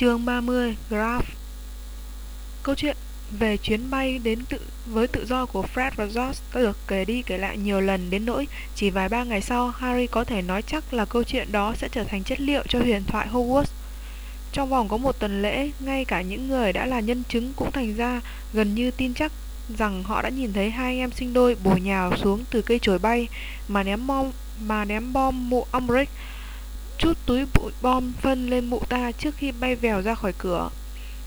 Chương 30 Graph Câu chuyện về chuyến bay đến tự với tự do của Fred và George đã được kể đi kể lại nhiều lần đến nỗi chỉ vài ba ngày sau Harry có thể nói chắc là câu chuyện đó sẽ trở thành chất liệu cho huyền thoại Hogwarts. Trong vòng có một tuần lễ, ngay cả những người đã là nhân chứng cũng thành ra gần như tin chắc rằng họ đã nhìn thấy hai anh em sinh đôi bổ nhào xuống từ cây chổi bay mà ném bom mà ném bom mụ Umbridge chút túi bụi bom phân lên mụ ta trước khi bay vèo ra khỏi cửa.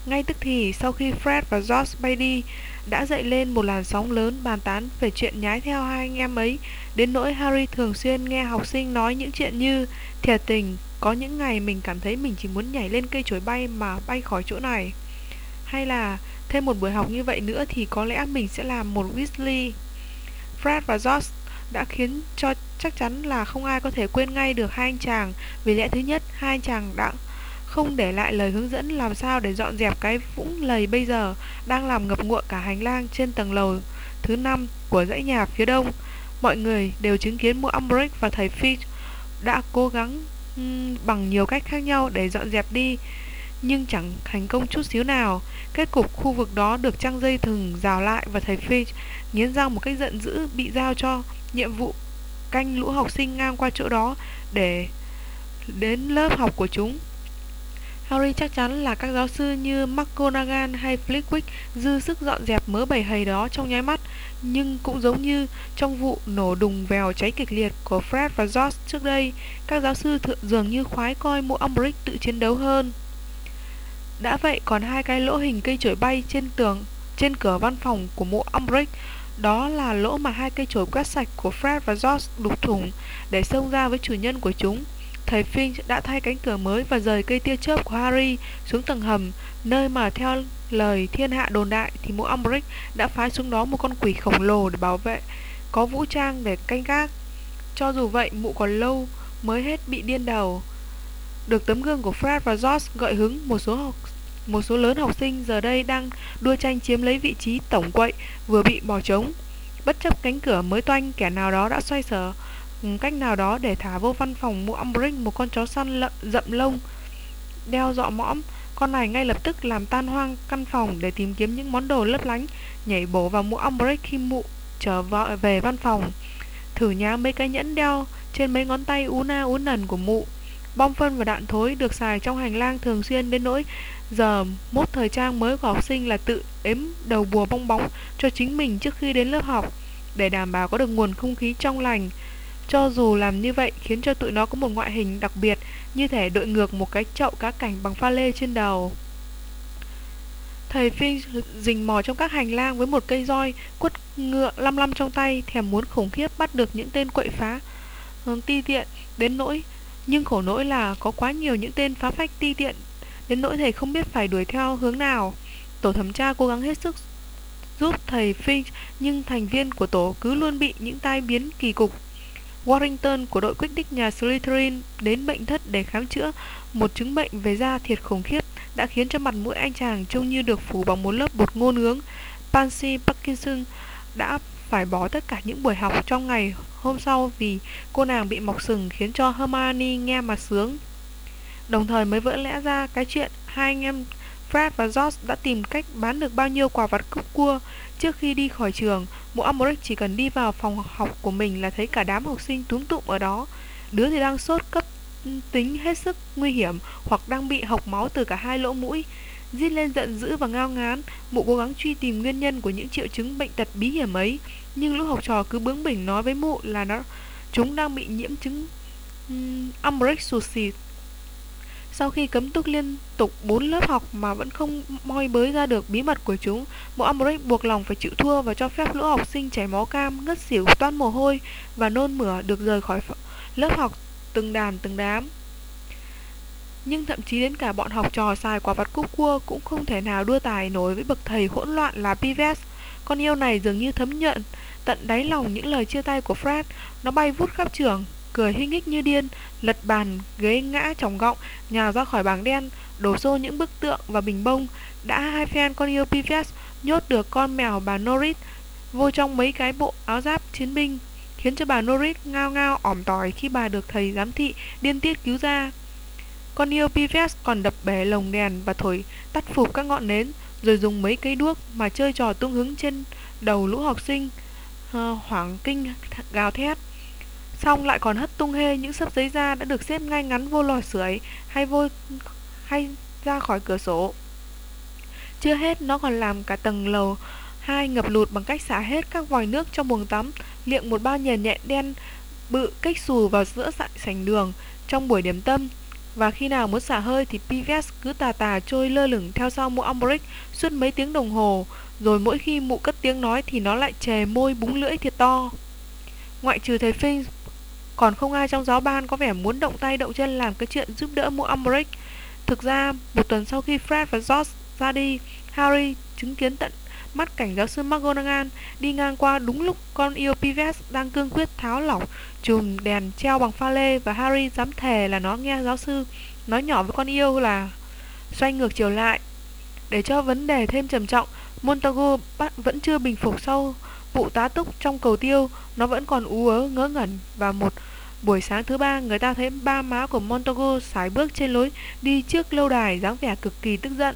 Ngay tức thì, sau khi Fred và George bay đi, đã dậy lên một làn sóng lớn bàn tán về chuyện nhái theo hai anh em ấy, đến nỗi Harry thường xuyên nghe học sinh nói những chuyện như Thiệt tình, có những ngày mình cảm thấy mình chỉ muốn nhảy lên cây chổi bay mà bay khỏi chỗ này. Hay là, thêm một buổi học như vậy nữa thì có lẽ mình sẽ làm một Weasley. Fred và George đã khiến cho chắc chắn là không ai có thể quên ngay được hai anh chàng vì lẽ thứ nhất hai anh chàng đã không để lại lời hướng dẫn làm sao để dọn dẹp cái vũng lầy bây giờ đang làm ngập ngụa cả hành lang trên tầng lầu thứ năm của dãy nhà phía đông mọi người đều chứng kiến mụ Umbridge và thầy Fitch đã cố gắng um, bằng nhiều cách khác nhau để dọn dẹp đi nhưng chẳng thành công chút xíu nào. Kết cục khu vực đó được trăng dây thừng rào lại và thầy Fitch nghiến răng một cách giận dữ bị giao cho nhiệm vụ canh lũ học sinh ngang qua chỗ đó để đến lớp học của chúng. Harry chắc chắn là các giáo sư như McGonagall hay Flitwick dư sức dọn dẹp mớ bầy hầy đó trong nháy mắt, nhưng cũng giống như trong vụ nổ đùng vèo cháy kịch liệt của Fred và George trước đây, các giáo sư thượng dường như khoái coi mụ Umbridge tự chiến đấu hơn. Đã vậy còn hai cái lỗ hình cây chổi bay trên tường trên cửa văn phòng của mụ Umbridge đó là lỗ mà hai cây chổi quét sạch của Fred và George đục thủng để xông ra với chủ nhân của chúng. Thầy Finch đã thay cánh cửa mới và rời cây tia chớp của Harry xuống tầng hầm, nơi mà theo lời thiên hạ đồn đại thì mụ Umbridge đã phái xuống đó một con quỷ khổng lồ để bảo vệ, có vũ trang để canh gác. Cho dù vậy, mụ còn lâu mới hết bị điên đầu. Được tấm gương của Fred và George gợi hứng một số học một số lớn học sinh giờ đây đang đua tranh chiếm lấy vị trí tổng quậy vừa bị bỏ trống. Bất chấp cánh cửa mới toanh, kẻ nào đó đã xoay sở cách nào đó để thả vô văn phòng mũ Umbridge một con chó săn lợn rậm lông đeo dọ mõm. Con này ngay lập tức làm tan hoang căn phòng để tìm kiếm những món đồ lấp lánh, nhảy bổ vào mũ Umbridge khi mụ trở về văn phòng. Thử nhá mấy cái nhẫn đeo trên mấy ngón tay ú na ú nần của mụ. Bom phân và đạn thối được xài trong hành lang thường xuyên đến nỗi Giờ, mốt thời trang mới của học sinh là tự ếm đầu bùa bong bóng cho chính mình trước khi đến lớp học để đảm bảo có được nguồn không khí trong lành. Cho dù làm như vậy khiến cho tụi nó có một ngoại hình đặc biệt như thể đội ngược một cái chậu cá cảnh bằng pha lê trên đầu. Thầy Phi rình mò trong các hành lang với một cây roi quất ngựa lăm lăm trong tay thèm muốn khủng khiếp bắt được những tên quậy phá ừ, ti tiện đến nỗi nhưng khổ nỗi là có quá nhiều những tên phá phách ti tiện đến nỗi thầy không biết phải đuổi theo hướng nào. Tổ thẩm tra cố gắng hết sức giúp thầy Finch, nhưng thành viên của tổ cứ luôn bị những tai biến kỳ cục. Warrington của đội quyết đích nhà Slytherin đến bệnh thất để khám chữa một chứng bệnh về da thiệt khủng khiếp đã khiến cho mặt mũi anh chàng trông như được phủ bằng một lớp bột ngô nướng. Pansy Parkinson đã phải bỏ tất cả những buổi học trong ngày hôm sau vì cô nàng bị mọc sừng khiến cho Hermione nghe mà sướng. Đồng thời mới vỡ lẽ ra cái chuyện hai anh em Fred và George đã tìm cách bán được bao nhiêu quả vặt cúc cua trước khi đi khỏi trường. Mụ Umbridge chỉ cần đi vào phòng học của mình là thấy cả đám học sinh túm tụm ở đó. Đứa thì đang sốt cấp ừ, tính hết sức nguy hiểm hoặc đang bị hộc máu từ cả hai lỗ mũi. Giết lên giận dữ và ngao ngán, mụ cố gắng truy tìm nguyên nhân của những triệu chứng bệnh tật bí hiểm ấy. Nhưng lũ học trò cứ bướng bỉnh nói với mụ là nó chúng đang bị nhiễm chứng ừ, um, Umbridge sụt xịt sau khi cấm túc liên tục 4 lớp học mà vẫn không moi bới ra được bí mật của chúng, bộ Umbridge buộc lòng phải chịu thua và cho phép lũ học sinh chảy máu cam, ngất xỉu toan mồ hôi và nôn mửa được rời khỏi lớp học từng đàn từng đám. Nhưng thậm chí đến cả bọn học trò xài quả vặt cúc cua cũng không thể nào đua tài nổi với bậc thầy hỗn loạn là Pives. Con yêu này dường như thấm nhận tận đáy lòng những lời chia tay của Fred, nó bay vút khắp trường, cười hinh hích như điên, lật bàn, ghế ngã chồng gọng, nhào ra khỏi bảng đen, đổ xô những bức tượng và bình bông. Đã hai phen con yêu Pivet nhốt được con mèo bà Norris vô trong mấy cái bộ áo giáp chiến binh, khiến cho bà Norris ngao ngao ỏm tỏi khi bà được thầy giám thị điên tiết cứu ra. Con yêu Pives còn đập bể lồng đèn và thổi tắt phục các ngọn nến, rồi dùng mấy cây đuốc mà chơi trò tung hứng trên đầu lũ học sinh, hoảng kinh gào thét. Xong lại còn hất tung hê những sấp giấy da đã được xếp ngay ngắn vô lò sưởi hay vô hay ra khỏi cửa sổ. Chưa hết, nó còn làm cả tầng lầu hai ngập lụt bằng cách xả hết các vòi nước trong buồng tắm, liệng một bao nhền nhện đen bự cách xù vào giữa sảnh đường trong buổi điểm tâm. Và khi nào muốn xả hơi thì Pives cứ tà tà trôi lơ lửng theo sau mụ Ombrick suốt mấy tiếng đồng hồ, rồi mỗi khi mụ cất tiếng nói thì nó lại chề môi búng lưỡi thiệt to. Ngoại trừ thầy Finch, còn không ai trong giáo ban có vẻ muốn động tay động chân làm cái chuyện giúp đỡ mụ Umbridge. Thực ra, một tuần sau khi Fred và George ra đi, Harry chứng kiến tận mắt cảnh giáo sư McGonagall đi ngang qua đúng lúc con yêu Pives đang cương quyết tháo lỏng chùm đèn treo bằng pha lê và Harry dám thề là nó nghe giáo sư nói nhỏ với con yêu là xoay ngược chiều lại. Để cho vấn đề thêm trầm trọng, Montagu vẫn chưa bình phục sau vụ tá túc trong cầu tiêu, nó vẫn còn ú ớ ngớ ngẩn và một buổi sáng thứ ba người ta thấy ba má của Montagu sải bước trên lối đi trước lâu đài dáng vẻ cực kỳ tức giận.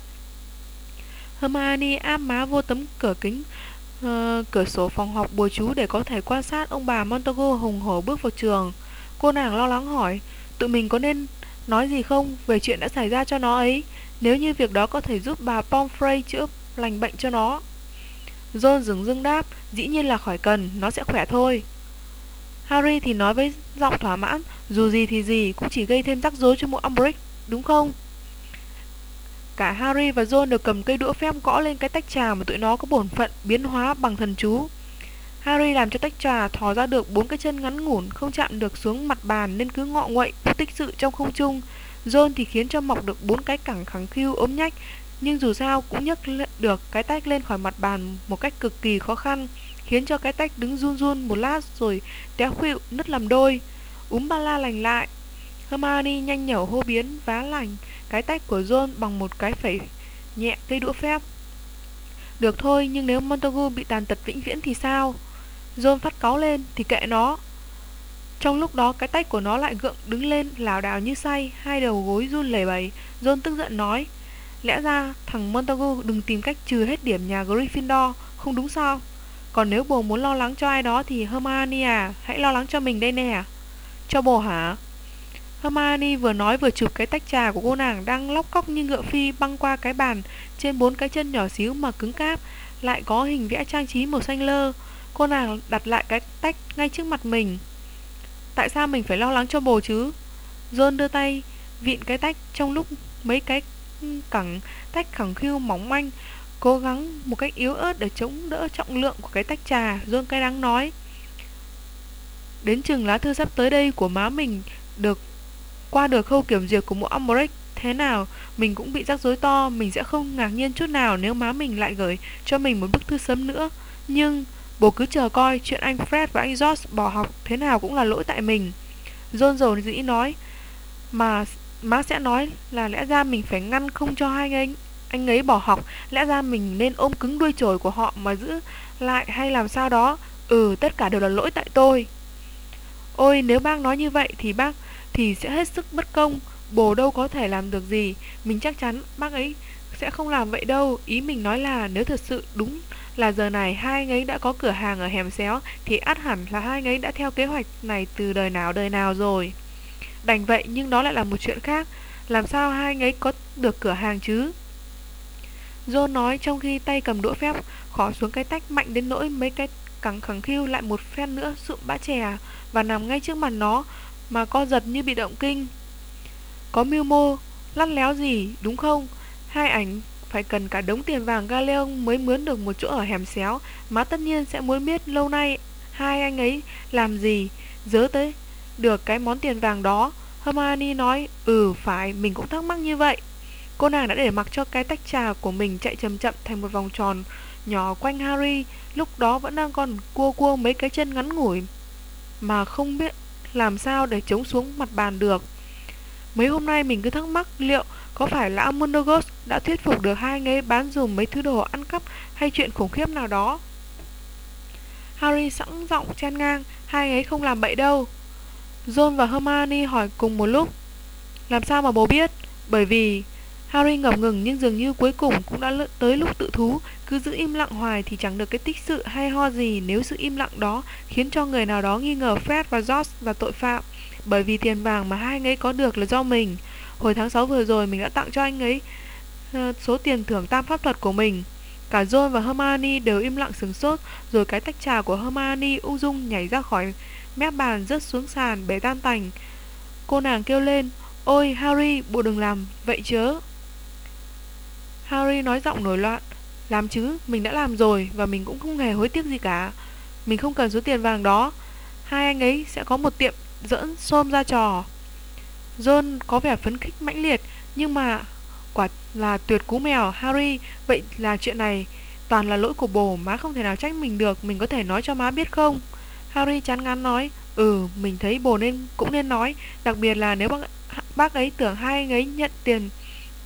Hermione áp má vô tấm cửa kính uh, cửa sổ phòng học bùa chú để có thể quan sát ông bà Montagu hùng hổ bước vào trường. Cô nàng lo lắng hỏi, tụi mình có nên nói gì không về chuyện đã xảy ra cho nó ấy, nếu như việc đó có thể giúp bà Pomfrey chữa lành bệnh cho nó. John dừng dưng đáp, dĩ nhiên là khỏi cần, nó sẽ khỏe thôi. Harry thì nói với giọng thỏa mãn, dù gì thì gì cũng chỉ gây thêm rắc rối cho mụ Umbridge, đúng không? Cả Harry và Ron đều cầm cây đũa phép gõ lên cái tách trà mà tụi nó có bổn phận biến hóa bằng thần chú. Harry làm cho tách trà thò ra được bốn cái chân ngắn ngủn không chạm được xuống mặt bàn nên cứ ngọ nguậy tích sự trong không trung. Ron thì khiến cho mọc được bốn cái cẳng khẳng khiu ốm nhách nhưng dù sao cũng nhấc được cái tách lên khỏi mặt bàn một cách cực kỳ khó khăn khiến cho cái tách đứng run run một lát rồi té khuỵu nứt làm đôi úm ba la lành lại Hermione nhanh nhẩu hô biến vá lành cái tách của John bằng một cái phẩy nhẹ cây đũa phép. Được thôi, nhưng nếu Montagu bị tàn tật vĩnh viễn thì sao? John phát cáu lên thì kệ nó. Trong lúc đó cái tách của nó lại gượng đứng lên lảo đảo như say, hai đầu gối run lẩy bẩy. John tức giận nói, lẽ ra thằng Montagu đừng tìm cách trừ hết điểm nhà Gryffindor, không đúng sao? Còn nếu bồ muốn lo lắng cho ai đó thì Hermione à, hãy lo lắng cho mình đây nè. Cho bồ hả? Hermione vừa nói vừa chụp cái tách trà của cô nàng đang lóc cóc như ngựa phi băng qua cái bàn trên bốn cái chân nhỏ xíu mà cứng cáp, lại có hình vẽ trang trí màu xanh lơ. Cô nàng đặt lại cái tách ngay trước mặt mình. Tại sao mình phải lo lắng cho bồ chứ? John đưa tay vịn cái tách trong lúc mấy cái cẳng tách khẳng khiu mỏng manh cố gắng một cách yếu ớt để chống đỡ trọng lượng của cái tách trà. John cay đắng nói. Đến chừng lá thư sắp tới đây của má mình được, qua được khâu kiểm duyệt của mụ Umbridge thế nào, mình cũng bị rắc rối to, mình sẽ không ngạc nhiên chút nào nếu má mình lại gửi cho mình một bức thư sớm nữa nhưng bố cứ chờ coi chuyện anh Fred và anh George bỏ học thế nào cũng là lỗi tại mình John dầu dĩ nói, mà má sẽ nói là lẽ ra mình phải ngăn không cho hai anh anh ấy bỏ học, lẽ ra mình nên ôm cứng đuôi chổi của họ mà giữ lại hay làm sao đó? Ừ tất cả đều là lỗi tại tôi. Ôi, nếu bác nói như vậy thì bác, thì sẽ hết sức bất công. Bồ đâu có thể làm được gì. Mình chắc chắn bác ấy sẽ không làm vậy đâu. Ý mình nói là nếu thật sự đúng là giờ này hai anh ấy đã có cửa hàng ở hẻm xéo, thì át hẳn là hai anh ấy đã theo kế hoạch này từ đời nào đời nào rồi. Đành vậy, nhưng đó lại là một chuyện khác. Làm sao hai anh ấy có được cửa hàng chứ? John nói trong khi tay cầm đũa phép Khó xuống cái tách mạnh đến nỗi mấy cái cẳng khẳng khiu lại một phen nữa sụm bã chè và nằm ngay trước mặt nó mà co giật như bị động kinh. Có mưu mô, lăn léo gì, đúng không? Hai ảnh phải cần cả đống tiền vàng Galeon mới mướn được một chỗ ở hẻm xéo, má tất nhiên sẽ muốn biết lâu nay hai anh ấy làm gì, dớ tới được cái món tiền vàng đó. Hermione nói, ừ phải, mình cũng thắc mắc như vậy. Cô nàng đã để mặc cho cái tách trà của mình chạy chậm chậm thành một vòng tròn nhỏ quanh Harry, lúc đó vẫn đang còn cua cua mấy cái chân ngắn ngủi mà không biết làm sao để chống xuống mặt bàn được. Mấy hôm nay mình cứ thắc mắc liệu có phải lão Amundogus đã thuyết phục được hai anh bán dùm mấy thứ đồ ăn cắp hay chuyện khủng khiếp nào đó. Harry sẵn giọng chen ngang, hai ấy không làm bậy đâu. John và Hermione hỏi cùng một lúc. Làm sao mà bố biết? Bởi vì Harry ngập ngừng nhưng dường như cuối cùng cũng đã tới lúc tự thú. Cứ giữ im lặng hoài thì chẳng được cái tích sự hay ho gì. Nếu sự im lặng đó khiến cho người nào đó nghi ngờ Fred và George là tội phạm. Bởi vì tiền vàng mà hai anh ấy có được là do mình. Hồi tháng 6 vừa rồi mình đã tặng cho anh ấy ờ, số tiền thưởng tam pháp thuật của mình. Cả John và Hermione đều im lặng sừng sốt Rồi cái tách trà của Hermione ung dung nhảy ra khỏi mép bàn rớt xuống sàn bể tan tành. Cô nàng kêu lên Ôi Harry, bộ đừng làm. Vậy chớ. Harry nói giọng nổi loạn. Làm chứ, mình đã làm rồi Và mình cũng không hề hối tiếc gì cả. Mình không cần số tiền vàng đó. Hai anh ấy sẽ có một tiệm dẫn xôm ra trò. John có vẻ phấn khích mãnh liệt Nhưng mà quả là tuyệt cú mèo Harry. Vậy là chuyện này Toàn là lỗi của bồ Má không thể nào trách mình được. Mình có thể nói cho má biết không? Harry chán ngán nói. Ừ mình thấy bồ nên cũng nên nói. Đặc biệt là nếu bác, bác ấy tưởng hai anh ấy nhận tiền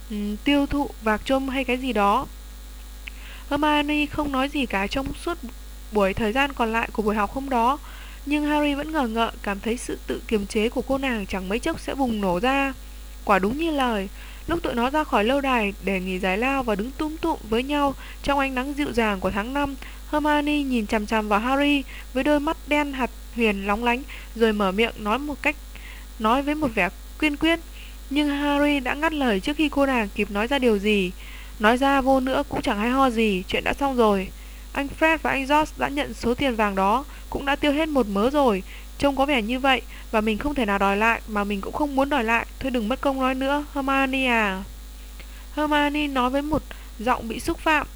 um, tiêu thụ vạc trôm hay cái gì đó Hermione không nói gì cả trong suốt buổi thời gian còn lại của buổi học hôm đó Nhưng Harry vẫn ngờ ngợ cảm thấy sự tự kiềm chế của cô nàng chẳng mấy chốc sẽ bùng nổ ra Quả đúng như lời Lúc tụi nó ra khỏi lâu đài để nghỉ giải lao và đứng túm tụm với nhau trong ánh nắng dịu dàng của tháng 5, Hermione nhìn chằm chằm vào Harry với đôi mắt đen hạt huyền lóng lánh rồi mở miệng nói một cách nói với một vẻ quyên quyết. Nhưng Harry đã ngắt lời trước khi cô nàng kịp nói ra điều gì. Nói ra vô nữa cũng chẳng hay ho gì, chuyện đã xong rồi. Anh Fred và anh George đã nhận số tiền vàng đó, cũng đã tiêu hết một mớ rồi. Trông có vẻ như vậy, và mình không thể nào đòi lại, mà mình cũng không muốn đòi lại. Thôi đừng mất công nói nữa, Hermione à. Hermione nói với một giọng bị xúc phạm.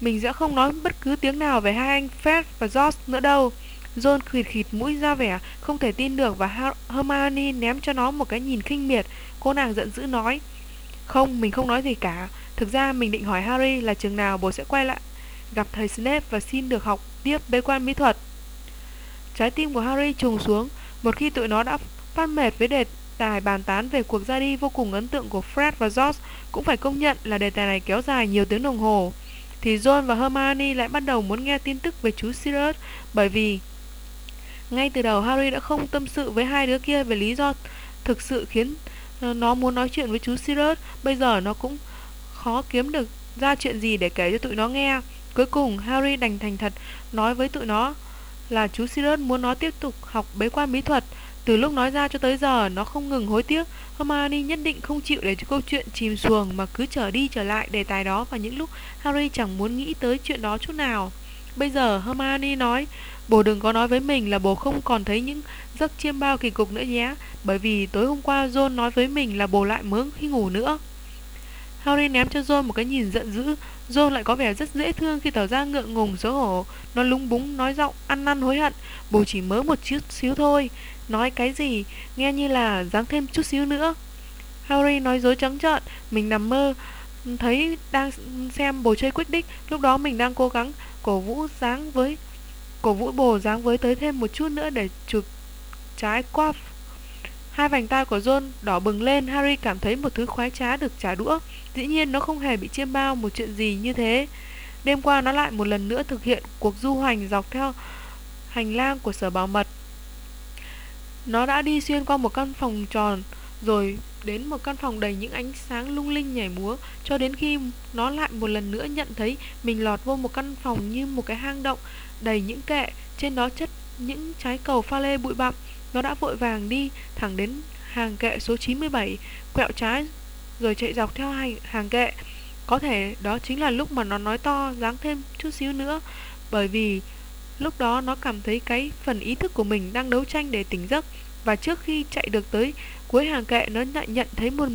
Mình sẽ không nói bất cứ tiếng nào về hai anh Fred và George nữa đâu. John khịt khịt mũi ra vẻ không thể tin được và Hermione ném cho nó một cái nhìn khinh miệt. Cô nàng giận dữ nói Không, mình không nói gì cả. Thực ra mình định hỏi Harry là chừng nào bố sẽ quay lại Gặp thầy Snape và xin được học tiếp bế quan mỹ thuật. Trái tim của Harry trùng xuống Một khi tụi nó đã phát mệt với đề tài bàn tán về cuộc ra đi vô cùng ấn tượng của Fred và George Cũng phải công nhận là đề tài này kéo dài nhiều tiếng đồng hồ. Thì John và Hermione lại bắt đầu muốn nghe tin tức về chú Sirius Bởi vì ngay từ đầu Harry đã không tâm sự với hai đứa kia về lý do thực sự khiến nó muốn nói chuyện với chú Sirius. Bây giờ nó cũng khó kiếm được ra chuyện gì để kể cho tụi nó nghe. Cuối cùng, Harry đành thành thật nói với tụi nó là chú Sirius muốn nó tiếp tục học bế quan bí thuật. Từ lúc nói ra cho tới giờ, nó không ngừng hối tiếc. Hermione nhất định không chịu để cho câu chuyện chìm xuồng mà cứ trở đi trở lại đề tài đó vào những lúc Harry chẳng muốn nghĩ tới chuyện đó chút nào. Bây giờ Hermione nói Bố đừng có nói với mình là bố không còn thấy những giấc chiêm bao kỳ cục nữa nhé, Bởi vì tối hôm qua John nói với mình là bố lại mướn khi ngủ nữa. Harry ném cho John một cái nhìn giận dữ, John lại có vẻ rất dễ thương khi tỏ ra ngượng ngùng, xấu hổ. Nó lúng búng, nói giọng ăn năn hối hận Bố chỉ mớ một chút xíu thôi, Nói cái gì, nghe như là dáng thêm chút xíu nữa. Harry nói dối trắng trợn, Mình nằm mơ, thấy đang xem bồ chơi quyết đích Lúc đó mình đang cố gắng cổ vũ dáng với cổ vũ bồ dáng với tới thêm một chút nữa để chụp trái qua hai vành tay của John đỏ bừng lên, Harry cảm thấy một thứ khoái trá được trả đũa. Dĩ nhiên nó không hề bị chiêm bao một chuyện gì như thế. Đêm qua nó lại một lần nữa thực hiện cuộc du hành dọc theo hành lang của sở bảo mật. Nó đã đi xuyên qua một căn phòng tròn, rồi đến một căn phòng đầy những ánh sáng lung linh nhảy múa, cho đến khi nó lại một lần nữa nhận thấy mình lọt vô một căn phòng như một cái hang động đầy những kệ trên đó chất những trái cầu pha lê bụi bặm. Nó đã vội vàng đi thẳng đến hàng kệ số 97 quẹo trái rồi chạy dọc theo hàng, hàng kệ. Có thể đó chính là lúc mà nó nói to dáng thêm chút xíu nữa bởi vì lúc đó nó cảm thấy cái phần ý thức của mình đang đấu tranh để tỉnh giấc. Và trước khi chạy được tới cuối hàng kệ nó lại nhận thấy một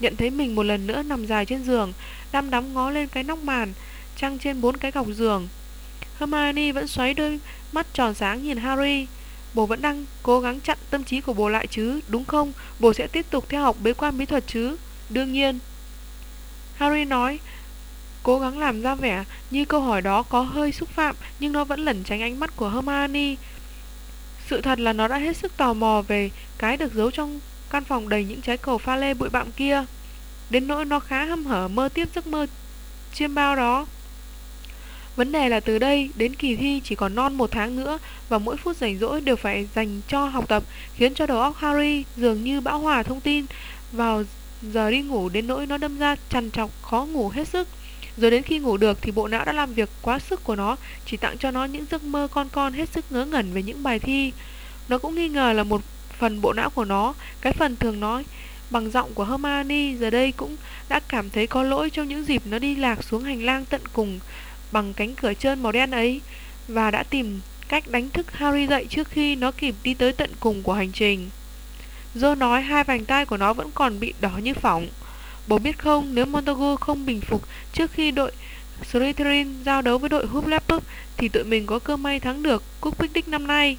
nhận thấy mình một lần nữa nằm dài trên giường đăm đắm ngó lên cái nóc màn trăng trên bốn cái gọc giường. Hermione vẫn xoáy đôi mắt tròn sáng nhìn Harry Bố vẫn đang cố gắng chặn tâm trí của bố lại chứ, đúng không? Bố sẽ tiếp tục theo học bế quan bí thuật chứ? Đương nhiên. Harry nói, cố gắng làm ra vẻ như câu hỏi đó có hơi xúc phạm, nhưng nó vẫn lẩn tránh ánh mắt của Hermione. Sự thật là nó đã hết sức tò mò về cái được giấu trong căn phòng đầy những trái cầu pha lê bụi bặm kia. Đến nỗi nó khá hâm hở mơ tiếp giấc mơ chiêm bao đó. Vấn đề là từ đây đến kỳ thi chỉ còn non một tháng nữa và mỗi phút rảnh rỗi đều phải dành cho học tập khiến cho đầu óc Harry dường như bão hòa thông tin vào giờ đi ngủ đến nỗi nó đâm ra trằn trọc khó ngủ hết sức. Rồi đến khi ngủ được thì bộ não đã làm việc quá sức của nó, chỉ tặng cho nó những giấc mơ con con hết sức ngớ ngẩn về những bài thi. Nó cũng nghi ngờ là một phần bộ não của nó, cái phần thường nói bằng giọng của Hermione giờ đây cũng đã cảm thấy có lỗi trong những dịp nó đi lạc xuống hành lang tận cùng bằng cánh cửa trơn màu đen ấy và đã tìm cách đánh thức Harry dậy trước khi nó kịp đi tới tận cùng của hành trình. Joe nói hai vành tay của nó vẫn còn bị đỏ như phỏng. Bố biết không, nếu Montagu không bình phục trước khi đội Slytherin giao đấu với đội Hufflepuff thì tụi mình có cơ may thắng được cúp Quidditch năm nay.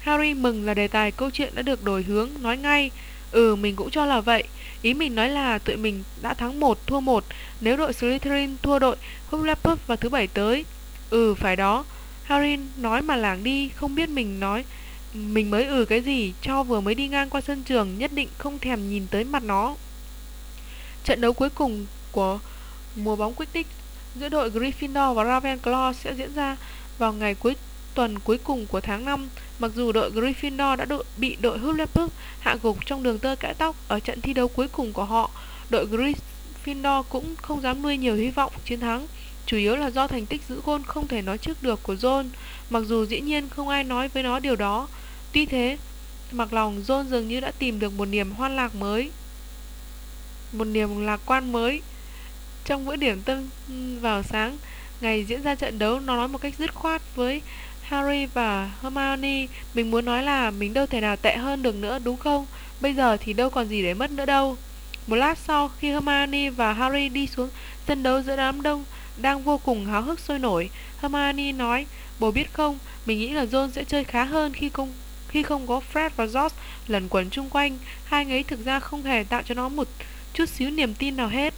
Harry mừng là đề tài câu chuyện đã được đổi hướng, nói ngay. Ừ, mình cũng cho là vậy. Ý mình nói là tụi mình đã thắng một thua một nếu đội Slytherin thua đội Hufflepuff vào thứ bảy tới. Ừ, phải đó. Harry nói mà lảng đi, không biết mình nói mình mới ừ cái gì, cho vừa mới đi ngang qua sân trường nhất định không thèm nhìn tới mặt nó. Trận đấu cuối cùng của mùa bóng quyết tích giữa đội Gryffindor và Ravenclaw sẽ diễn ra vào ngày cuối tuần cuối cùng của tháng 5. Mặc dù đội Gryffindor đã đội, bị đội Hufflepuff hạ gục trong đường tơ cãi tóc ở trận thi đấu cuối cùng của họ, đội Gryffindor cũng không dám nuôi nhiều hy vọng chiến thắng. Chủ yếu là do thành tích giữ gôn không thể nói trước được của John, mặc dù dĩ nhiên không ai nói với nó điều đó. Tuy thế, mặc lòng John dường như đã tìm được một niềm hoan lạc mới. Một niềm lạc quan mới. Trong bữa điểm tâm vào sáng, ngày diễn ra trận đấu, nó nói một cách dứt khoát với Harry và Hermione Mình muốn nói là mình đâu thể nào tệ hơn được nữa đúng không? Bây giờ thì đâu còn gì để mất nữa đâu. Một lát sau khi Hermione và Harry đi xuống sân đấu giữa đám đông Đang vô cùng háo hức sôi nổi Hermione nói Bố biết không Mình nghĩ là John sẽ chơi khá hơn khi không khi không có Fred và George lẩn quẩn chung quanh, hai ấy thực ra không hề tạo cho nó một chút xíu niềm tin nào hết.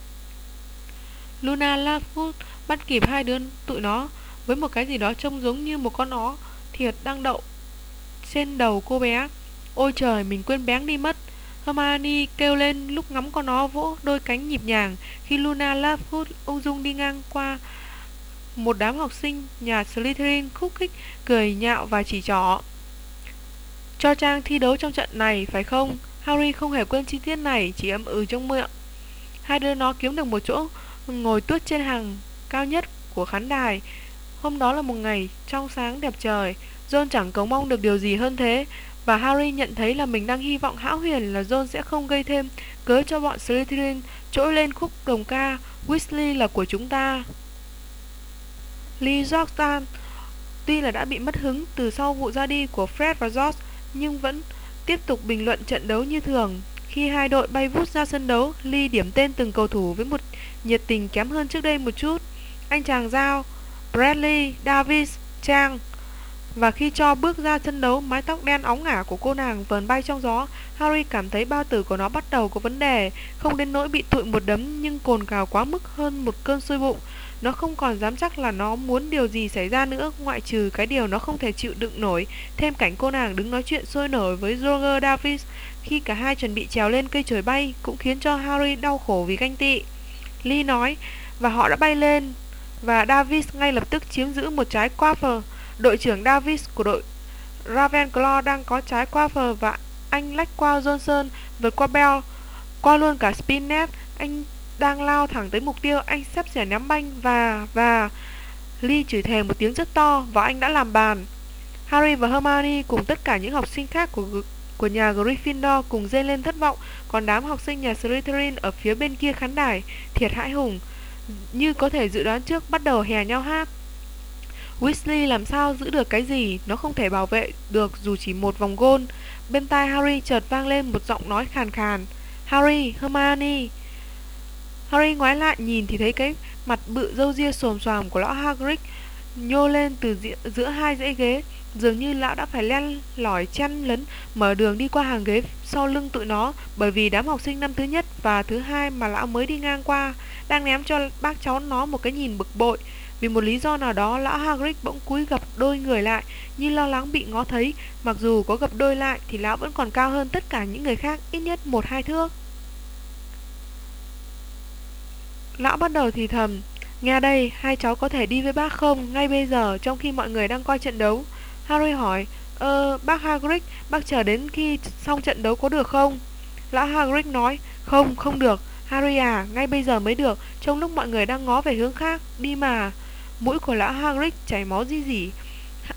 Luna Lovegood bắt kịp hai đứa tụi nó với một cái gì đó trông giống như một con ó thiệt đang đậu trên đầu cô bé. Ôi trời, mình quên bén đi mất. Hermione kêu lên lúc ngắm con nó vỗ đôi cánh nhịp nhàng khi Luna Lovegood ung dung đi ngang qua một đám học sinh nhà Slytherin khúc khích cười nhạo và chỉ trỏ. Cho Trang thi đấu trong trận này, phải không? Harry không hề quên chi tiết này, chỉ âm ừ trong miệng. Hai đứa nó kiếm được một chỗ ngồi tuốt trên hàng cao nhất của khán đài. Hôm đó là một ngày trong sáng đẹp trời, John chẳng cầu mong được điều gì hơn thế, và Harry nhận thấy là mình đang hy vọng hão huyền là John sẽ không gây thêm cớ cho bọn Slytherin trỗi lên khúc đồng ca Weasley là của chúng ta. Lee Jordan tuy là đã bị mất hứng từ sau vụ ra đi của Fred và George nhưng vẫn tiếp tục bình luận trận đấu như thường. Khi hai đội bay vút ra sân đấu, Lee điểm tên từng cầu thủ với một nhiệt tình kém hơn trước đây một chút. Anh chàng giao Bradley, Davis, Trang và khi cho bước ra sân đấu, mái tóc đen óng ngả của cô nàng vờn bay trong gió, Harry cảm thấy bao tử của nó bắt đầu có vấn đề, không đến nỗi bị tụi một đấm nhưng cồn cào quá mức hơn một cơn sôi bụng. Nó không còn dám chắc là nó muốn điều gì xảy ra nữa ngoại trừ cái điều nó không thể chịu đựng nổi. Thêm cảnh cô nàng đứng nói chuyện sôi nổi với Roger Davis khi cả hai chuẩn bị trèo lên cây trời bay cũng khiến cho Harry đau khổ vì ganh tị. Lee nói, và họ đã bay lên và Davis ngay lập tức chiếm giữ một trái quaffer. Đội trưởng Davis của đội Ravenclaw đang có trái quaffer và anh lách qua Johnson vượt qua Bell, qua luôn cả Spinnet. Anh đang lao thẳng tới mục tiêu, anh sắp sửa ném banh và và Lee chửi thề một tiếng rất to và anh đã làm bàn. Harry và Hermione cùng tất cả những học sinh khác của của nhà Gryffindor cùng dây lên thất vọng, còn đám học sinh nhà Slytherin ở phía bên kia khán đài thiệt hãi hùng, như có thể dự đoán trước bắt đầu hè nhau hát. Weasley làm sao giữ được cái gì, nó không thể bảo vệ được dù chỉ một vòng gôn. Bên tai Harry chợt vang lên một giọng nói khàn khàn. Harry, Hermione. Harry ngoái lại nhìn thì thấy cái mặt bự râu ria xồm xoàm của lão Hagrid nhô lên từ giữa hai dãy ghế. Dường như lão đã phải len lỏi chăn lấn mở đường đi qua hàng ghế sau lưng tụi nó bởi vì đám học sinh năm thứ nhất và thứ hai mà lão mới đi ngang qua đang ném cho bác cháu nó một cái nhìn bực bội. Vì một lý do nào đó, lão Hagrid bỗng cúi gập đôi người lại, như lo lắng bị ngó thấy. Mặc dù có gập đôi lại, thì lão vẫn còn cao hơn tất cả những người khác, ít nhất một hai thước. Lão bắt đầu thì thầm, nghe đây, hai cháu có thể đi với bác không, ngay bây giờ, trong khi mọi người đang coi trận đấu. Harry hỏi, Ờ, bác Hagrid, bác chờ đến khi xong trận đấu có được không? Lão Hagrid nói, Không, không được. Harry à, ngay bây giờ mới được, trong lúc mọi người đang ngó về hướng khác. Đi mà. Mũi của lão Hagrid chảy máu di dỉ.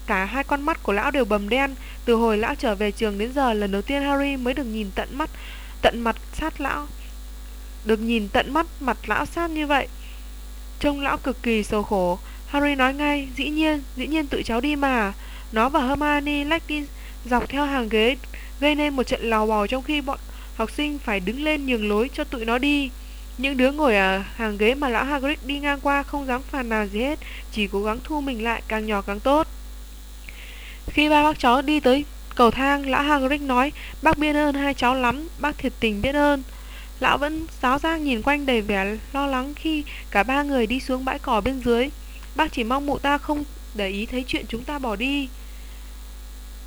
Cả hai con mắt của lão đều bầm đen. Từ hồi lão trở về trường đến giờ, lần đầu tiên Harry mới được nhìn tận mắt, tận mặt sát lão. Được nhìn tận mắt mặt lão sát như vậy. Trông lão cực kỳ sầu khổ. Harry nói ngay, dĩ nhiên, dĩ nhiên tự cháu đi mà. Nó và Hermione lách đi dọc theo hàng ghế, gây nên một trận lò bò trong khi bọn học sinh phải đứng lên nhường lối cho tụi nó đi. Những đứa ngồi ở hàng ghế mà lão Hagrid đi ngang qua không dám phàn nàn gì hết, chỉ cố gắng thu mình lại càng nhỏ càng tốt. Khi ba bác cháu đi tới cầu thang, lão Hagrid nói, bác biết ơn hai cháu lắm, bác thiệt tình biết ơn. Lão vẫn giáo giang nhìn quanh đầy vẻ lo lắng khi cả ba người đi xuống bãi cỏ bên dưới. Bác chỉ mong mụ ta không để ý thấy chuyện chúng ta bỏ đi.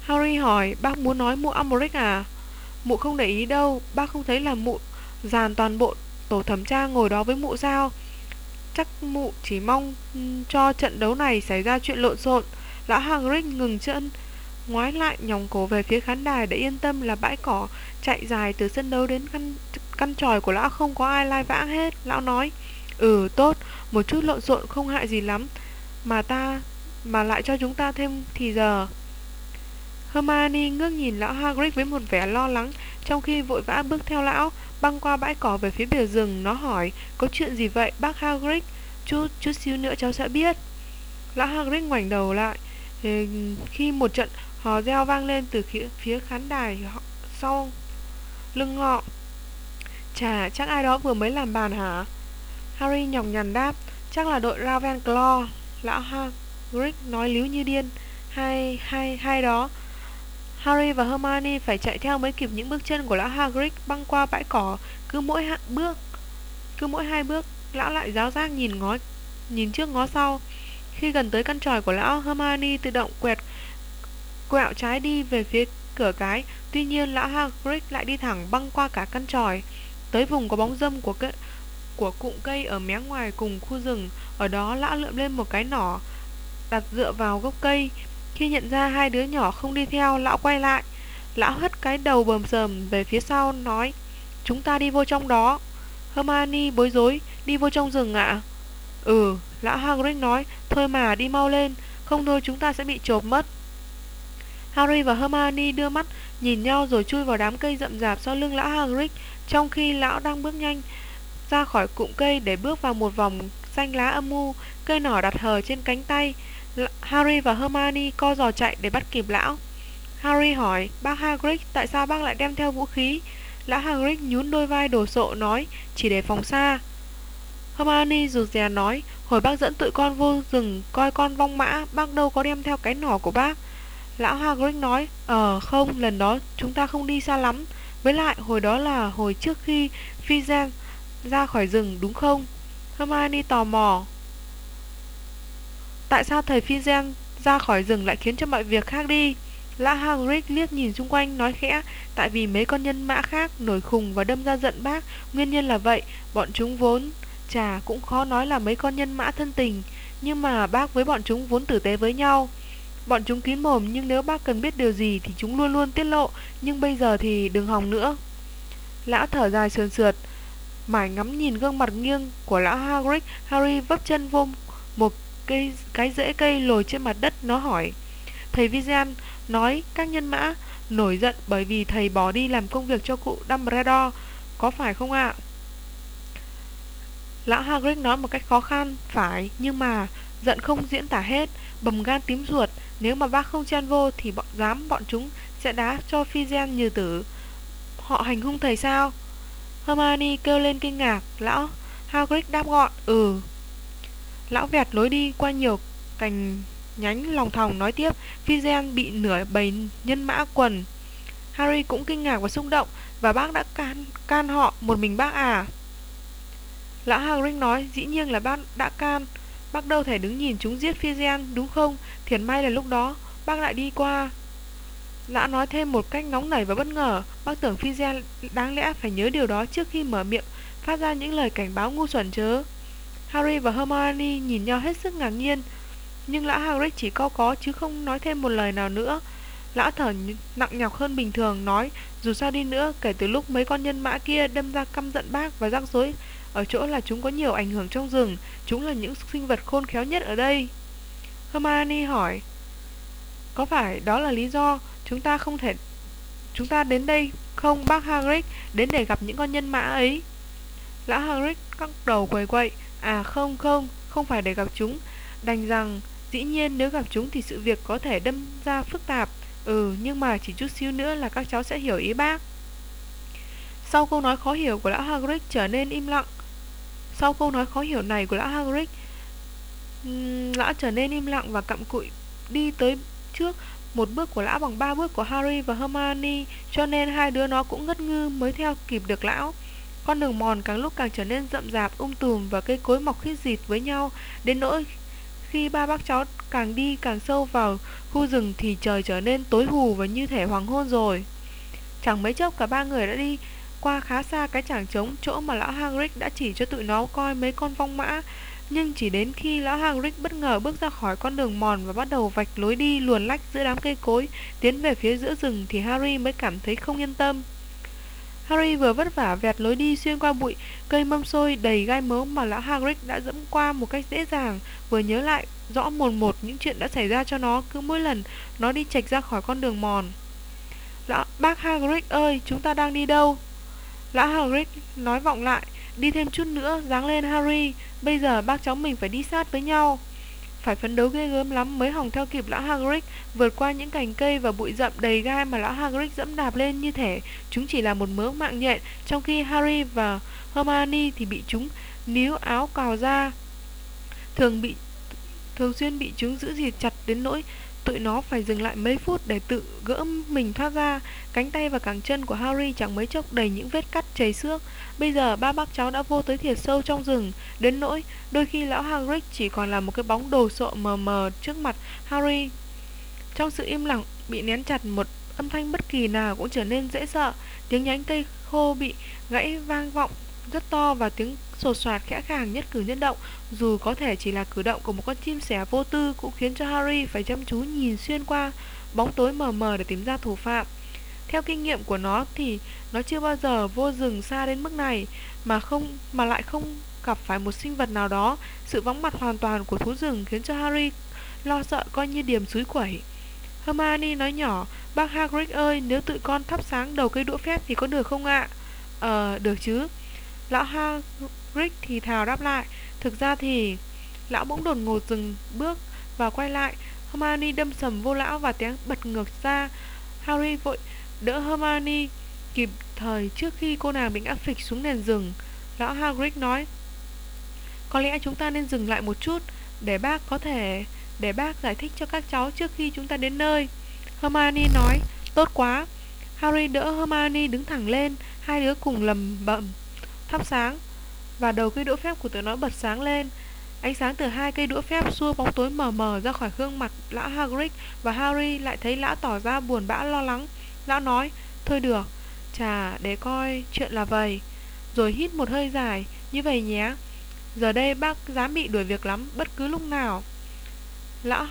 Harry hỏi, bác muốn nói mụ Umbridge à? Mụ không để ý đâu, bác không thấy là mụ dàn toàn bộ tổ thẩm tra ngồi đó với mụ sao? Chắc mụ chỉ mong cho trận đấu này xảy ra chuyện lộn xộn. Lão Hagrid ngừng chân, ngoái lại nhòng cổ về phía khán đài để yên tâm là bãi cỏ chạy dài từ sân đấu đến căn căn tròi của lão không có ai lai vã hết. Lão nói, ừ tốt, một chút lộn xộn không hại gì lắm, mà ta mà lại cho chúng ta thêm thì giờ. Hermione ngước nhìn lão Hagrid với một vẻ lo lắng, trong khi vội vã bước theo lão, băng qua bãi cỏ về phía bìa rừng, nó hỏi, có chuyện gì vậy bác Hagrid? Chút, chút xíu nữa cháu sẽ biết. Lão Hagrid ngoảnh đầu lại, khi một trận hò reo vang lên từ phía, khán đài sau lưng họ. Chà, chắc ai đó vừa mới làm bàn hả? Harry nhọc nhằn đáp, chắc là đội Ravenclaw. Lão Hagrid nói líu như điên, hai, hai, hai đó Harry và Hermione phải chạy theo mới kịp những bước chân của lão Hagrid băng qua bãi cỏ, cứ mỗi hai bước, cứ mỗi hai bước, lão lại giáo giác nhìn ngó nhìn trước ngó sau. Khi gần tới căn tròi của lão, Hermione tự động quẹt quẹo trái đi về phía cửa cái. Tuy nhiên, lão Hagrid lại đi thẳng băng qua cả căn tròi, tới vùng có bóng dâm của cái của cụm cây ở mé ngoài cùng khu rừng. Ở đó, lão lượm lên một cái nỏ đặt dựa vào gốc cây. Khi nhận ra hai đứa nhỏ không đi theo, lão quay lại. Lão hất cái đầu bầm sờm về phía sau, nói Chúng ta đi vô trong đó. Hermione bối rối, đi vô trong rừng ạ. À? Ừ, lão Hagrid nói, thôi mà đi mau lên, không thôi chúng ta sẽ bị chộp mất. Harry và Hermione đưa mắt nhìn nhau rồi chui vào đám cây rậm rạp sau lưng lão Hagrid, trong khi lão đang bước nhanh ra khỏi cụm cây để bước vào một vòng xanh lá âm u, cây nỏ đặt hờ trên cánh tay. Harry và Hermione co giò chạy để bắt kịp lão. Harry hỏi, bác Hagrid, tại sao bác lại đem theo vũ khí? Lão Hagrid nhún đôi vai đồ sộ nói, chỉ để phòng xa. Hermione rụt rè nói, hồi bác dẫn tụi con vô rừng coi con vong mã, bác đâu có đem theo cái nỏ của bác. Lão Hagrid nói, ờ không, lần đó chúng ta không đi xa lắm. Với lại, hồi đó là hồi trước khi Fizen ra khỏi rừng, đúng không? Hermione tò mò, Tại sao thầy Finzen ra khỏi rừng lại khiến cho mọi việc khác đi? Lã Hagrid liếc nhìn xung quanh, nói khẽ, Tại vì mấy con nhân mã khác nổi khùng và đâm ra giận bác. Nguyên nhân là vậy, Bọn chúng vốn Chà cũng khó nói là mấy con nhân mã thân tình, Nhưng mà bác với bọn chúng vốn tử tế với nhau. Bọn chúng kín mồm, nhưng nếu bác cần biết điều gì thì chúng luôn luôn tiết lộ, Nhưng bây giờ thì đừng hòng nữa. Lão thở dài sườn sượt, Mải ngắm nhìn gương mặt nghiêng của lão Hagrid Harry vấp chân vô một cây, cái rễ cây lồi trên mặt đất, nó hỏi. Thầy Vizian nói, các nhân mã nổi giận bởi vì thầy bỏ đi làm công việc cho cụ Dumbledore, có phải không ạ? Lão Hagrid nói một cách khó khăn, phải, nhưng mà giận không diễn tả hết, bầm gan tím ruột. Nếu mà bác không chen vô thì bọn, dám bọn chúng sẽ đá cho Fizen như tử. Họ hành hung thầy sao? Hermione kêu lên kinh ngạc. Lão Hagrid đáp gọn ừ. Lão vẹt lối đi qua nhiều cành nhánh lòng thòng nói tiếp Fizen bị nửa bầy nhân mã quần. Harry cũng kinh ngạc và xúc động Và bác đã can, can họ một mình bác à? Lão Hagrid nói Dĩ nhiên là bác đã can. Bác đâu thể đứng nhìn chúng giết Fizen đúng không? Thiệt may là lúc đó bác lại đi qua. Lão nói thêm một cách nóng nảy và bất ngờ Bác tưởng Fizen đáng lẽ phải nhớ điều đó trước khi mở miệng Phát ra những lời cảnh báo ngu xuẩn chớ Harry và Hermione nhìn nhau hết sức ngạc nhiên. Nhưng lão Hagrid chỉ co có chứ không nói thêm một lời nào nữa. Lão thở nặng nhọc hơn bình thường, nói, Dù sao đi nữa, kể từ lúc mấy con nhân mã kia đâm ra căm giận bác và rắc rối, Ở chỗ là chúng có nhiều ảnh hưởng trong rừng, Chúng là những sinh vật khôn khéo nhất ở đây. Hermione hỏi, Có phải đó là lý do chúng ta không thể, Chúng ta đến đây không, bác Hagrid Đến để gặp những con nhân mã ấy? Lão Hagrid cắt đầu quầy quậy À không không Không phải để gặp chúng. Đành rằng, Dĩ nhiên nếu gặp chúng thì sự việc có thể đâm ra phức tạp. Ừ nhưng mà chỉ chút xíu nữa là các cháu sẽ hiểu ý bác. Sau câu nói khó hiểu của lão Hagrid trở nên im lặng. Sau câu nói khó hiểu này của lão Hagrid Lão trở nên im lặng và cặm cụi đi tới trước một bước của lão bằng ba bước của Harry và Hermione, Cho nên hai đứa nó cũng ngất ngư mới theo kịp được lão. Con đường mòn càng lúc càng trở nên rậm rạp, um tùm và cây cối mọc khít dịt với nhau. Đến nỗi khi ba bác cháu càng đi càng sâu vào khu rừng thì trời trở nên tối hù và như thể hoàng hôn rồi. Chẳng mấy chốc cả ba người đã đi qua khá xa cái chảng trống chỗ mà lão Hagrid đã chỉ cho tụi nó coi mấy con vong mã. Nhưng chỉ đến khi lão Hagrid bất ngờ bước ra khỏi con đường mòn và bắt đầu vạch lối đi luồn lách giữa đám cây cối, tiến về phía giữa rừng thì Harry mới cảm thấy không yên tâm. Harry vừa vất vả vẹt lối đi xuyên qua bụi cây mâm xôi đầy gai mớ mà lão Hagrid đã dẫm qua một cách dễ dàng, vừa nhớ lại rõ mồn một những chuyện đã xảy ra cho nó cứ mỗi lần nó đi chạch ra khỏi con đường mòn. Lão bác Hagrid ơi, chúng ta đang đi đâu? Lão Hagrid nói vọng lại, đi thêm chút nữa, dáng lên Harry, Bây giờ bác cháu mình phải đi sát với nhau phải phấn đấu ghê gớm lắm mới hòng theo kịp lão Hagrid Vượt qua những cành cây và bụi rậm đầy gai mà lão Hagrid dẫm đạp lên như thể Chúng chỉ là một mớ mạng nhện, Trong khi Harry và Hermione thì bị chúng níu áo cào ra, Thường bị, thường xuyên bị chúng giữ gì chặt đến nỗi tụi nó phải dừng lại mấy phút để tự gỡ mình thoát ra. Cánh tay và cẳng chân của Harry chẳng mấy chốc đầy những vết cắt chảy xước. Bây giờ ba bác cháu đã vô tới thiệt sâu trong rừng, đến nỗi đôi khi lão Hagrid chỉ còn là một cái bóng đồ sộ mờ mờ trước mặt Harry. Trong sự im lặng bị nén chặt một âm thanh bất kỳ nào cũng trở nên dễ sợ. Tiếng nhánh cây khô bị gãy vang vọng rất to và tiếng sột soạt khẽ khàng nhất cử nhất động, dù có thể chỉ là cử động của một con chim sẻ vô tư cũng khiến cho Harry phải chăm chú nhìn xuyên qua bóng tối mờ mờ để tìm ra thủ phạm. Theo kinh nghiệm của nó thì nó chưa bao giờ vô rừng xa đến mức này, mà không, mà lại không gặp phải một sinh vật nào đó. Sự vắng mặt hoàn toàn của thú rừng khiến cho Harry lo sợ coi như điểm suối quẩy. Hermione nói nhỏ, bác Hagrid ơi, nếu tụi con thắp sáng đầu cây đũa phép thì có được không ạ? Ờ được chứ. Lão Rick thì thào đáp lại. Thực ra thì, Lão bỗng đột ngột dừng bước và quay lại. Hermione đâm sầm vô lão và tiếng bật ngược ra. Harry vội đỡ Hermione kịp thời trước khi cô nàng bị ngã phịch xuống nền rừng Lão Hagrid nói, Có lẽ chúng ta nên dừng lại một chút Để bác có thể, Để bác giải thích cho các cháu trước khi chúng ta đến nơi. Hermione nói, Tốt quá. Harry đỡ Hermione đứng thẳng lên, Hai đứa cùng lầm bẩm, thắp sáng và đầu cây đũa phép của tụi nó bật sáng lên. Ánh sáng từ hai cây đũa phép xua bóng tối mờ mờ ra khỏi gương mặt lão Hagrid và Harry lại thấy lão tỏ ra buồn bã, lo lắng. Lão nói, thôi được, chà, để coi chuyện là vậy. Rồi hít một hơi dài, như vậy nhé, giờ đây bác dám bị đuổi việc lắm, bất cứ lúc nào. Lão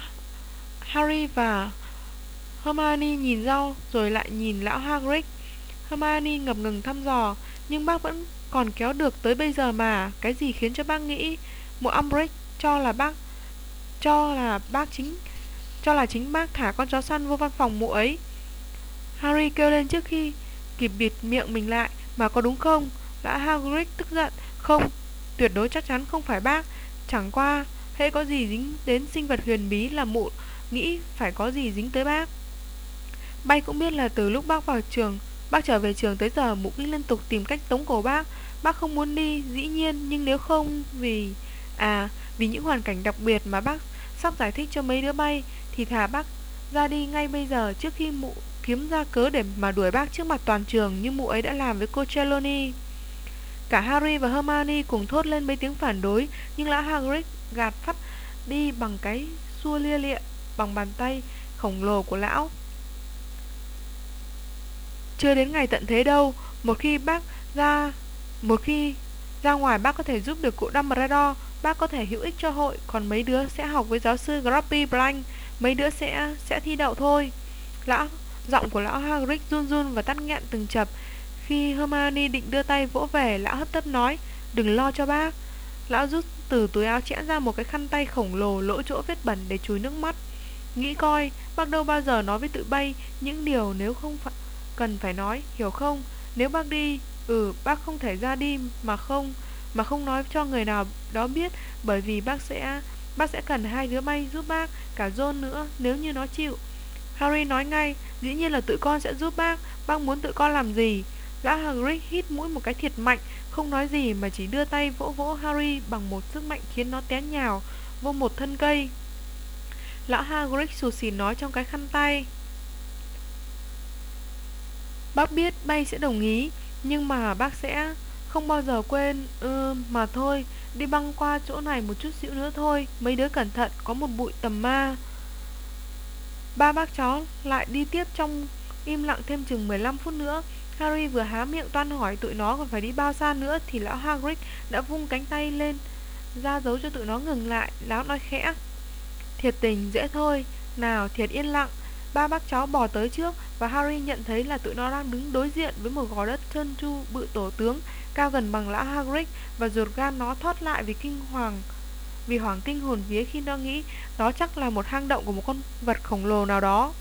Harry và Hermione nhìn nhau, rồi lại nhìn lão Hagrid. Hermione ngập ngừng thăm dò, nhưng bác vẫn còn kéo được tới bây giờ mà. Cái gì khiến cho bác nghĩ Mụ Umbridge cho là bác, Cho là bác chính, Cho là chính bác thả con chó săn vô văn phòng mụ ấy? Harry kêu lên trước khi Kịp bịt miệng mình lại. Mà có đúng không? Đã Hagrid tức giận. Không, Tuyệt đối chắc chắn không phải bác. Chẳng qua, Hễ có gì dính đến sinh vật huyền bí là mụ Nghĩ phải có gì dính tới bác. Bay cũng biết là từ lúc bác vào trường, Bác trở về trường tới giờ mụ cứ liên tục tìm cách tống cổ bác. Bác không muốn đi, dĩ nhiên Nhưng nếu không vì... À, vì những hoàn cảnh đặc biệt mà bác sắp giải thích cho mấy đứa bay Thì thả bác ra đi ngay bây giờ Trước khi mụ kiếm ra cớ để mà đuổi bác trước mặt toàn trường Như mụ ấy đã làm với cô Trelawney Cả Harry và Hermione cùng thốt lên mấy tiếng phản đối Nhưng lã Hagrid gạt phát đi bằng cái xua lia lịa Bằng bàn tay khổng lồ của lão. Chưa đến ngày tận thế đâu Một khi bác ra một khi ra ngoài, bác có thể giúp được cụ Dumbledore. Bác có thể hữu ích cho hội, Còn mấy đứa sẽ học với giáo sư Grumpy Blank. Mấy đứa sẽ sẽ thi đậu thôi. Lão, Giọng của lão Hagrid run run và tắt nghẹn từng chập. Khi Hermione định đưa tay vỗ về, Lão hấp tấp nói, Đừng lo cho bác. Lão rút từ túi áo chẽn ra một cái khăn tay khổng lồ Lỗ chỗ vết bẩn để chùi nước mắt. Nghĩ coi, Bác đâu bao giờ nói với tự bay Những điều nếu không phải cần phải nói. Hiểu không? Nếu bác đi Ừ bác không thể ra đi mà không Mà không nói cho người nào đó biết, Bởi vì bác sẽ Bác sẽ cần hai đứa bay giúp bác, Cả John nữa, nếu như nó chịu. Harry nói ngay, Dĩ nhiên là tụi con sẽ giúp bác Bác muốn tụi con làm gì? Lão Hagrid hít mũi một cái thiệt mạnh, Không nói gì mà chỉ đưa tay vỗ vỗ Harry Bằng một sức mạnh khiến nó té nhào, Vô một thân cây. Lão Hagrid sù xì nói trong cái khăn tay. Bác biết bay sẽ đồng ý nhưng mà bác sẽ không bao giờ quên Ừ mà thôi, Đi băng qua chỗ này một chút xíu nữa thôi, Mấy đứa cẩn thận, có một bụi tầm ma. Ba bác cháu lại đi tiếp trong im lặng thêm chừng 15 phút nữa. Harry vừa há miệng toan hỏi tụi nó còn phải đi bao xa nữa Thì lão Hagrid đã vung cánh tay lên, ra dấu cho tụi nó ngừng lại, Lão nói khẽ. Thiệt tình dễ thôi, Nào thiệt yên lặng Ba bác cháu bò tới trước Và Harry nhận thấy là tụi nó đang đứng đối diện Với một gò đất trơn tru bự tổ tướng, Cao gần bằng lão Hagrid Và ruột gan nó thoát lại vì kinh hoàng, Vì hoảng kinh hồn vía khi nó nghĩ Đó chắc là một hang động của một con vật khổng lồ nào đó.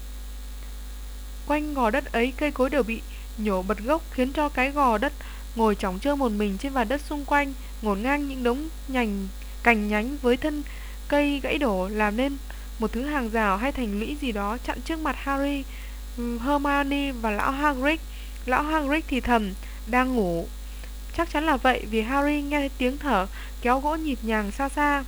Quanh gò đất ấy, cây cối đều bị nhổ bật gốc Khiến cho cái gò đất ngồi chỏng trơ một mình trên vạt đất xung quanh, Ngổn ngang những đống nhành, cành nhánh với thân cây gãy đổ, Làm nên một thứ hàng rào hay thành lũy gì đó chặn trước mặt Harry, Hermione và lão Hagrid. Lão Hagrid thì thầm, đang ngủ. Chắc chắn là vậy vì Harry nghe thấy tiếng thở kéo gỗ nhịp nhàng xa xa.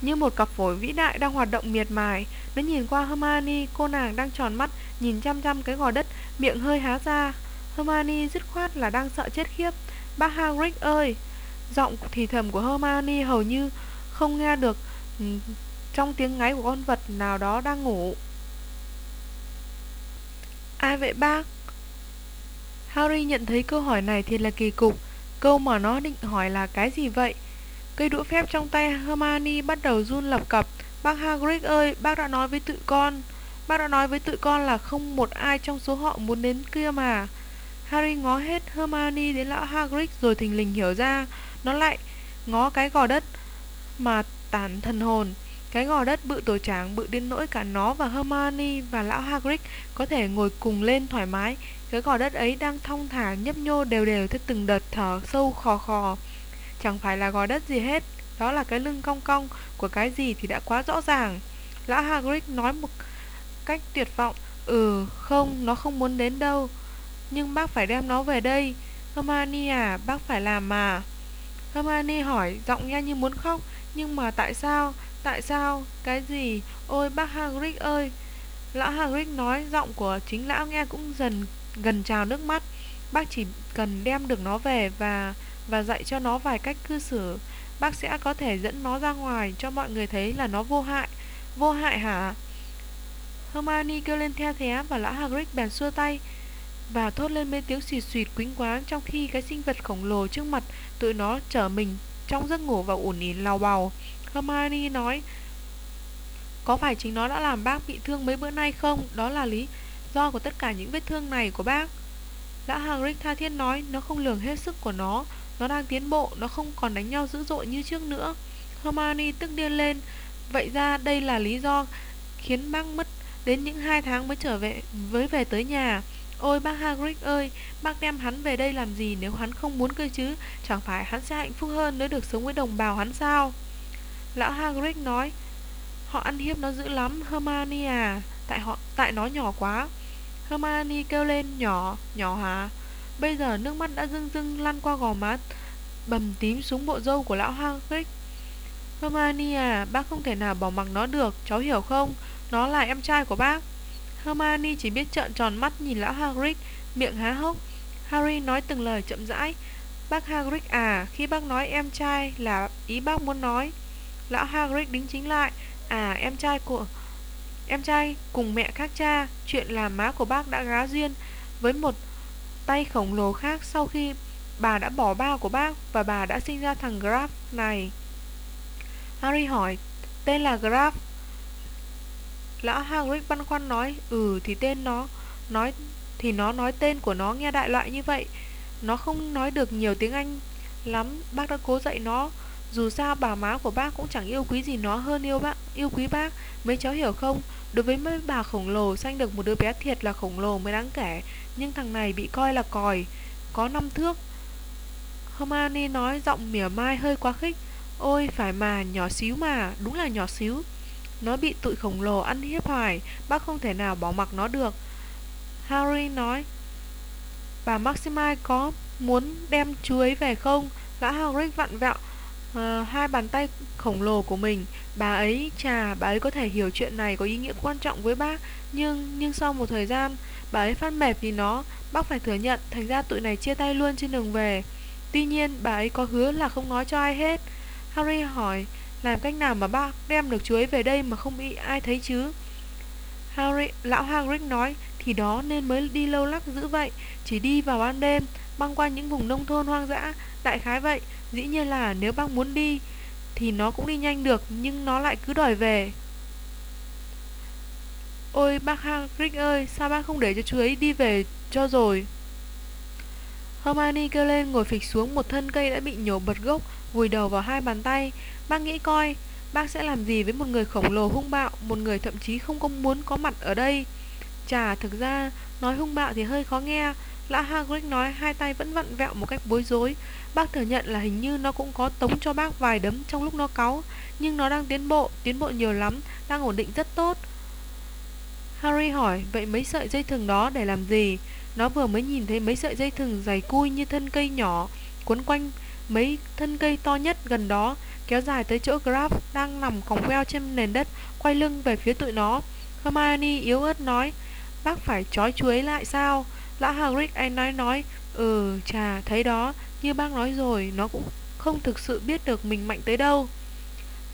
Như một cặp phổi vĩ đại đang hoạt động miệt mài, nó nhìn qua Hermione, cô nàng đang tròn mắt, nhìn chăm chăm cái gò đất, miệng hơi há ra. Hermione dứt khoát là đang sợ chết khiếp. Bác Hagrid ơi! Giọng thì thầm của Hermione hầu như không nghe được trong tiếng ngáy của con vật nào đó đang ngủ. Ai vậy bác? Harry nhận thấy câu hỏi này thì là kỳ cục. Câu mà nó định hỏi là cái gì vậy? Cây đũa phép trong tay Hermione bắt đầu run lập cập. Bác Hagrid ơi, bác đã nói với tụi con. Bác đã nói với tụi con là không một ai trong số họ muốn đến kia mà. Harry ngó hết Hermione đến lão Hagrid rồi thình lình hiểu ra. Nó lại ngó cái gò đất mà tản thần hồn. Cái gò đất bự tổ tráng bự đến nỗi cả nó và Hermione và lão Hagrid có thể ngồi cùng lên thoải mái. Cái gò đất ấy đang thong thả nhấp nhô đều đều theo từng đợt thở sâu khò khò. Chẳng phải là gò đất gì hết, đó là cái lưng cong cong của cái gì thì đã quá rõ ràng. Lão Hagrid nói một cách tuyệt vọng, "Ừ, không, nó không muốn đến đâu, nhưng bác phải đem nó về đây." Hermione à, bác phải làm mà. Hermione hỏi, giọng nghe như muốn khóc, nhưng mà tại sao? Tại sao? Cái gì? Ôi, bác Hagrid ơi! Lão Hagrid nói giọng của chính lão nghe cũng dần, gần trào nước mắt. Bác chỉ cần đem được nó về và và dạy cho nó vài cách cư xử. Bác sẽ có thể dẫn nó ra ngoài cho mọi người thấy là nó vô hại. Vô hại hả? Hermione kêu lên theo thế và lão Hagrid bèn xua tay và thốt lên mấy tiếng xì xịt quính quáng trong khi cái sinh vật khổng lồ trước mặt tụi nó trở mình trong giấc ngủ và ủn ỉn lao bào. Hermione nói Có phải chính nó đã làm bác bị thương mấy bữa nay không? Đó là lý do của tất cả những vết thương này của bác Lão Hagrid tha thiết nói Nó không lường hết sức của nó Nó đang tiến bộ Nó không còn đánh nhau dữ dội như trước nữa Hermione tức điên lên Vậy ra đây là lý do khiến bác mất đến những hai tháng mới trở về với về tới nhà. Ôi bác Hagrid ơi, bác đem hắn về đây làm gì nếu hắn không muốn cơ chứ? Chẳng phải hắn sẽ hạnh phúc hơn nếu được sống với đồng bào hắn sao? Lão Hagrid nói, Họ ăn hiếp nó dữ lắm, Hermione à. Tại họ, tại nó nhỏ quá. Hermione kêu lên, nhỏ Nhỏ hả? Bây giờ nước mắt đã rưng rưng lăn qua gò má, Bầm tím xuống bộ râu của lão Hagrid. Hermione à Bác không thể nào bỏ mặc nó được, Cháu hiểu không? Nó là em trai của bác. Hermione chỉ biết trợn tròn mắt nhìn lão Hagrid, Miệng há hốc. Harry nói từng lời chậm rãi, Bác Hagrid à Khi bác nói em trai là ý bác muốn nói. Lão Hagrid đính chính lại. À em trai của, Em trai cùng mẹ khác cha, Chuyện là má của bác đã gá duyên Với một tay khổng lồ khác Sau khi bà đã bỏ ba của bác Và bà đã sinh ra thằng Graf này. Harry hỏi, Tên là Graf? Lão Hagrid băn khoăn nói Ừ thì tên nó, Nói, thì nó nói tên của nó nghe đại loại như vậy. Nó không nói được nhiều tiếng Anh lắm, Bác đã cố dạy nó dù sao, bà má của bác cũng chẳng yêu quý gì nó hơn yêu bác, yêu quý bác. Mấy cháu hiểu không? Đối với mấy bà khổng lồ, Sanh được một đứa bé thiệt là khổng lồ mới đáng kể. Nhưng thằng này bị coi là còi. Có năm thước. Hermione nói giọng mỉa mai hơi quá khích. Ôi, phải mà, nhỏ xíu mà, Đúng là nhỏ xíu. Nó bị tụi khổng lồ ăn hiếp hoài, Bác không thể nào bỏ mặc nó được. Harry nói, Bà Maximai có muốn đem chú ấy về không? Lão Hagrid vặn vẹo à, hai bàn tay khổng lồ của mình. Bà ấy, chà, bà ấy có thể hiểu chuyện này có ý nghĩa quan trọng với bác Nhưng, nhưng sau một thời gian Bà ấy phát mệt vì nó. Bác phải thừa nhận Thành ra tụi này chia tay luôn trên đường về. Tuy nhiên bà ấy có hứa là không nói cho ai hết. Harry hỏi Làm cách nào mà bác đem được chú ấy về đây mà không bị ai thấy chứ? Harry, Lão Hagrid nói Thì đó nên mới đi lâu lắc dữ vậy. Chỉ đi vào ban đêm Băng qua những vùng nông thôn hoang dã Đại khái vậy. Dĩ nhiên là nếu bác muốn đi Thì nó cũng đi nhanh được Nhưng nó lại cứ đòi về Ôi bác Hagrid ơi Sao bác không để cho chú ấy đi về cho rồi Hermione kêu lên ngồi phịch xuống một thân cây đã bị nhổ bật gốc, vùi đầu vào hai bàn tay. Bác nghĩ coi, bác sẽ làm gì với một người khổng lồ hung bạo, một người thậm chí không có muốn có mặt ở đây. Chà, thực ra, nói hung bạo thì hơi khó nghe. Lã Hagrid nói hai tay vẫn vặn vẹo một cách bối rối. Bác thừa nhận là hình như nó cũng có tống cho bác vài đấm trong lúc nó cáu. Nhưng nó đang tiến bộ, tiến bộ nhiều lắm, đang ổn định rất tốt. Harry hỏi, vậy mấy sợi dây thừng đó để làm gì? Nó vừa mới nhìn thấy mấy sợi dây thừng dày cui như thân cây nhỏ Quấn quanh mấy thân cây to nhất gần đó Kéo dài tới chỗ Graf đang nằm còng queo trên nền đất Quay lưng về phía tụi nó Hermione yếu ớt nói Bác phải trói chuối lại sao Lã Hagrid anh nói nói Ừ chà thấy đó như bác nói rồi, Nó cũng không thực sự biết được mình mạnh tới đâu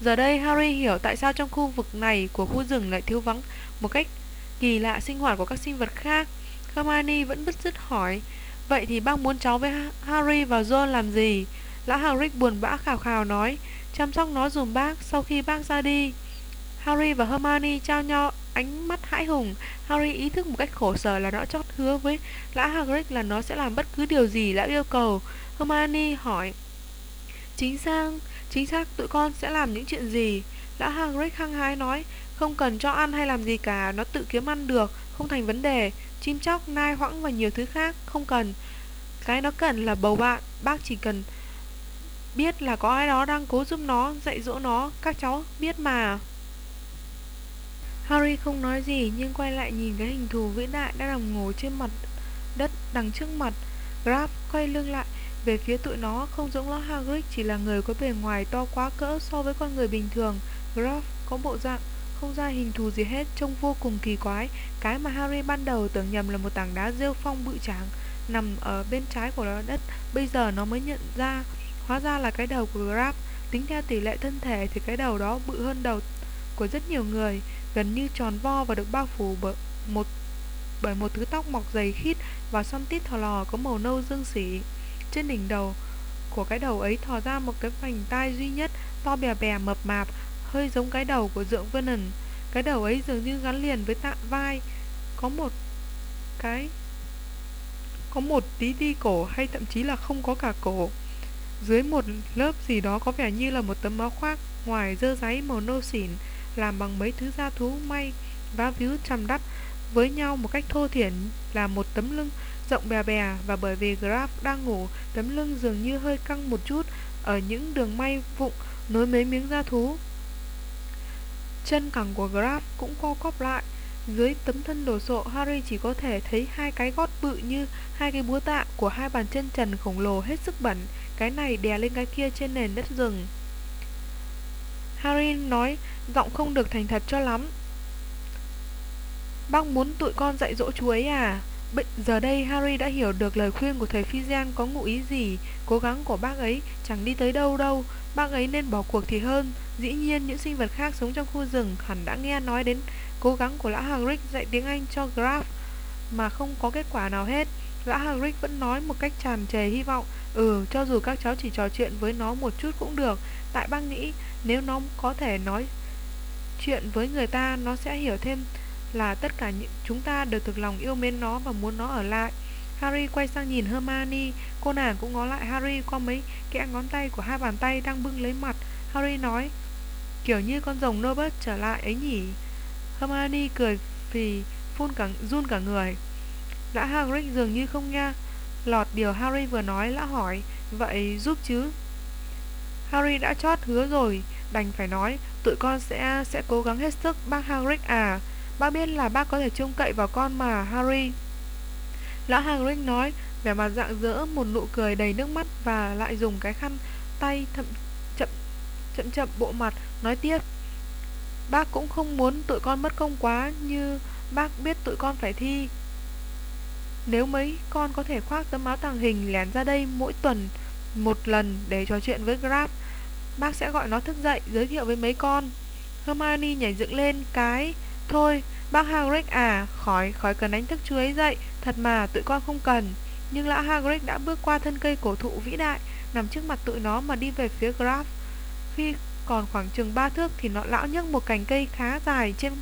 Giờ đây Harry hiểu tại sao trong khu vực này của khu rừng lại thiếu vắng một cách kỳ lạ sinh hoạt của các sinh vật khác. Hermione vẫn bứt rứt hỏi, Vậy thì bác muốn cháu với Harry và john làm gì? Lão Hagrid buồn bã khào khào nói, Chăm sóc nó dùm bác sau khi bác ra đi Harry và Hermione trao nhau ánh mắt hãi hùng Harry ý thức một cách khổ sở là nó chót hứa với Lão Hagrid là nó sẽ làm bất cứ điều gì lão yêu cầu Hermione hỏi Chính xác, chính xác tụi con sẽ làm những chuyện gì? Lão Hagrid hăng hái nói Không cần cho ăn hay làm gì cả Nó tự kiếm ăn được, không thành vấn đề. Chim chóc, nai hoãng và nhiều thứ khác Không cần. Cái nó cần là bầu bạn Bác chỉ cần biết là có ai đó đang cố giúp nó Dạy dỗ nó Các cháu biết mà. Harry không nói gì Nhưng quay lại nhìn cái hình thù vĩ đại Đang nằm ngồi trên mặt đất đằng trước mặt. Grab quay lưng lại về phía tụi nó, không giống lo Hagrid, chỉ là người có bề ngoài to quá cỡ so với con người bình thường. Groff có bộ dạng không ra hình thù gì hết, trông vô cùng kỳ quái. Cái mà harry ban đầu tưởng nhầm là một tảng đá rêu phong bự tráng nằm ở bên trái của đất, bây giờ nó mới nhận ra, hóa ra là cái đầu của grab tính theo tỷ lệ thân thể thì cái đầu đó bự hơn đầu của rất nhiều người, gần như tròn vo và được bao phủ bởi một bởi một thứ tóc mọc dày khít và son tít thò lò có màu nâu dương xỉ trên đỉnh đầu của cái đầu ấy thò ra một cái vành tai duy nhất to bè bè mập mạp hơi giống cái đầu của dượng Vernon. Cái đầu ấy dường như gắn liền với tạ vai, có một cái có một tí đi cổ hay thậm chí là không có cả cổ. Dưới một lớp gì đó có vẻ như là một tấm áo khoác ngoài dơ giấy màu nâu xỉn làm bằng mấy thứ da thú may vá víu chằm đắp với nhau một cách thô thiển là một tấm lưng rộng bè bè và bởi vì Graf đang ngủ, tấm lưng dường như hơi căng một chút ở những đường may vụng nối mấy miếng da thú. Chân cẳng của Graf cũng co quắp lại Dưới tấm thân đồ sộ Harry chỉ có thể thấy hai cái gót bự như hai cái búa tạ của hai bàn chân trần khổng lồ hết sức bẩn Cái này đè lên cái kia trên nền đất rừng Harry nói giọng không được thành thật cho lắm Bác muốn tụi con dạy dỗ chú ấy à? Bây giờ đây Harry đã hiểu được lời khuyên của thầy Fizian có ngụ ý gì. Cố gắng của bác ấy chẳng đi tới đâu đâu. Bác ấy nên bỏ cuộc thì hơn. Dĩ nhiên những sinh vật khác sống trong khu rừng hẳn đã nghe nói đến cố gắng của lão Hagrid dạy tiếng Anh cho Graf mà không có kết quả nào hết. Lão Hagrid vẫn nói một cách tràn trề hy vọng, ừ, cho dù các cháu chỉ trò chuyện với nó một chút cũng được, tại bác nghĩ nếu nó có thể nói chuyện với người ta Nó sẽ hiểu thêm là tất cả những chúng ta đều thực lòng yêu mến nó và muốn nó ở lại. Harry quay sang nhìn Hermione. Cô nàng cũng ngó lại Harry qua mấy kẽ ngón tay của hai bàn tay đang bưng lấy mặt. Harry nói Kiểu như con rồng Norbert trở lại ấy nhỉ? Hermione cười vì phun cả, run cả người. Lã Hagrid dường như không nghe lọt điều Harry vừa nói Lã hỏi Vậy giúp chứ? Harry đã chót hứa rồi Đành phải nói Tụi con sẽ sẽ cố gắng hết sức bác Hagrid à. Bác biết là bác có thể trông cậy vào con mà, Harry. Lão Hagrid nói, Vẻ mặt dạng rỡ, một nụ cười đầy nước mắt Và lại dùng cái khăn tay thậm, chậm chậm chậm bộ mặt Nói tiếp. Bác cũng không muốn tụi con mất công quá Như bác biết tụi con phải thi. Nếu mấy con có thể khoác tấm áo tàng hình lén ra đây mỗi tuần một lần để trò chuyện với Grab, Bác sẽ gọi nó thức dậy, giới thiệu với mấy con. Hermione nhảy dựng lên cái Thôi bác Hagrid à khói, khói cần đánh thức chú ấy dậy Thật mà tụi con không cần Nhưng lão Hagrid đã bước qua thân cây cổ thụ vĩ đại Nằm trước mặt tụi nó mà đi về phía Graf. Khi còn khoảng chừng ba thước Thì nó lão nhấc một cành cây khá dài trên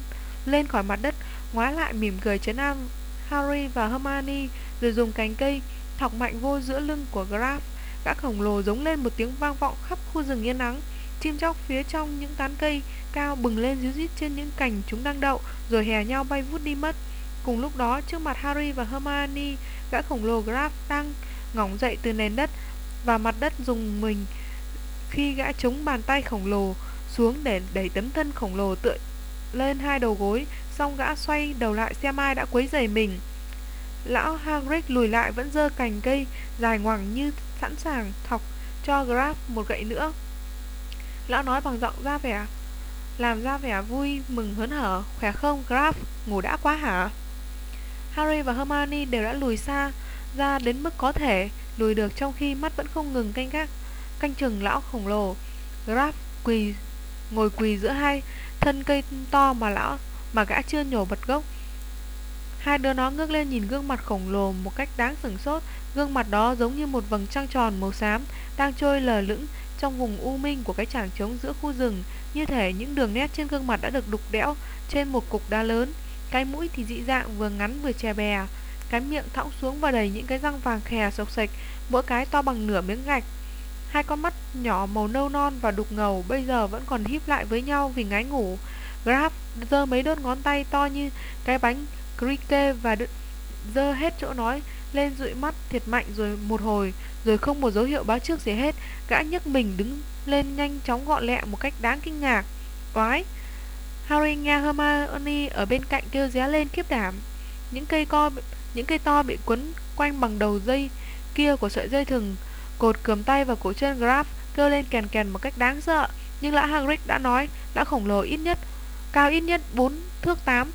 lên khỏi mặt đất Ngoái lại mỉm cười chấn an Harry và Hermione Rồi dùng cành cây thọc mạnh vô giữa lưng của Graf. Gã khổng lồ giống lên một tiếng vang vọng khắp khu rừng yên nắng Chim chóc phía trong những tán cây cao bừng lên díu dít trên những cành chúng đang đậu, Rồi hè nhau bay vút đi mất. Cùng lúc đó, trước mặt Harry và Hermione Gã khổng lồ Graf đang ngỏng dậy từ nền đất Và mặt đất dùng mình Khi gã chống bàn tay khổng lồ xuống để đẩy tấm thân khổng lồ tựa lên hai đầu gối. Xong gã xoay đầu lại xem ai đã quấy rầy mình. Lão Hagrid lùi lại vẫn giơ cành cây dài ngoằng như sẵn sàng thọc cho Graf một gậy nữa. Lão nói bằng giọng ra vẻ làm ra vẻ vui mừng hớn hở, khỏe không Graf, ngủ đã quá hả? Harry và Hermione đều đã lùi xa ra đến mức có thể lùi được trong khi mắt vẫn không ngừng canh gác canh chừng lão khổng lồ. Graf quỳ ngồi quỳ giữa hai thân cây to mà lão mà gã chưa nhổ bật gốc Hai đứa nó ngước lên nhìn gương mặt khổng lồ một cách đáng sửng sốt Gương mặt đó giống như một vầng trăng tròn màu xám Đang trôi lờ lững trong vùng u minh của cái tràng trống giữa khu rừng. Như thể những đường nét trên gương mặt đã được đục đẽo trên một cục đá lớn. Cái mũi thì dị dạng vừa ngắn vừa chè bè. Cái miệng thõng xuống và đầy những cái răng vàng khè sộc sạch, Mỗi cái to bằng nửa miếng gạch. Hai con mắt nhỏ màu nâu non và đục ngầu bây giờ vẫn còn híp lại với nhau vì ngái ngủ. Graf giơ mấy đốt ngón tay to như cái bánh Cricket và giơ hết chỗ nói lên dụi mắt thiệt mạnh rồi một hồi rồi không một dấu hiệu báo trước gì hết, gã nhấc mình đứng lên nhanh chóng gọn lẹ một cách đáng kinh ngạc. Oái! Harry nghe Hermione ở bên cạnh kêu ré lên khiếp đảm. Những cây co những cây to bị quấn quanh bằng đầu dây kia của sợi dây thừng, cột cườm tay và cổ chân Graf kêu lên kèn kèn một cách đáng sợ. Nhưng lã Hagrid đã nói đã khổng lồ ít nhất, cao ít nhất 4 thước 8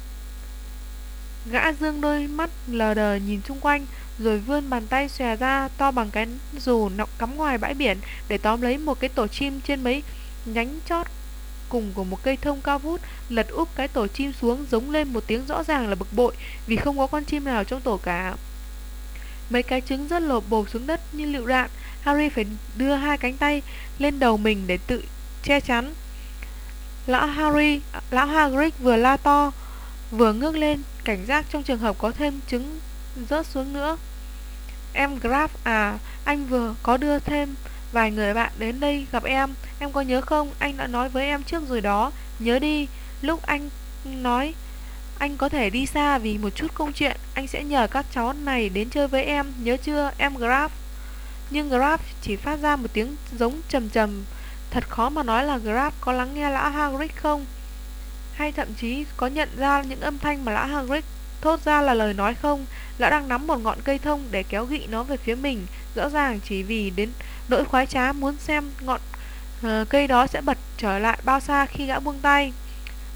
Gã dương đôi mắt lờ đờ nhìn xung quanh rồi vươn bàn tay xòe ra to bằng cái dù nọng cắm ngoài bãi biển Để tóm lấy một cái tổ chim trên mấy nhánh chót cùng của một cây thông cao vút lật úp cái tổ chim xuống giống lên một tiếng rõ ràng là bực bội vì không có con chim nào trong tổ cả. Mấy cái trứng rất lộp bộp xuống đất như lựu đạn, Harry phải đưa hai cánh tay lên đầu mình để tự che chắn. Lão Harry, à, lão Hagrid vừa la to, vừa ngước lên cảnh giác trong trường hợp có thêm trứng rớt xuống nữa. Em Graf à, anh vừa có đưa thêm vài người bạn đến đây gặp em, em có nhớ không? Anh đã nói với em trước rồi đó, nhớ đi. Lúc anh nói anh có thể đi xa vì một chút công chuyện, anh sẽ nhờ các cháu này đến chơi với em, nhớ chưa, em Graf? Nhưng Graf chỉ phát ra một tiếng giống trầm trầm. Thật khó mà nói là Graf có lắng nghe lão Hagrid không? hay thậm chí có nhận ra những âm thanh mà lão Hagrid thốt ra là lời nói không. Lão đang nắm một ngọn cây thông để kéo gị nó về phía mình. Rõ ràng chỉ vì đến nỗi khoái trá muốn xem ngọn uh, cây đó sẽ bật trở lại bao xa khi gã buông tay.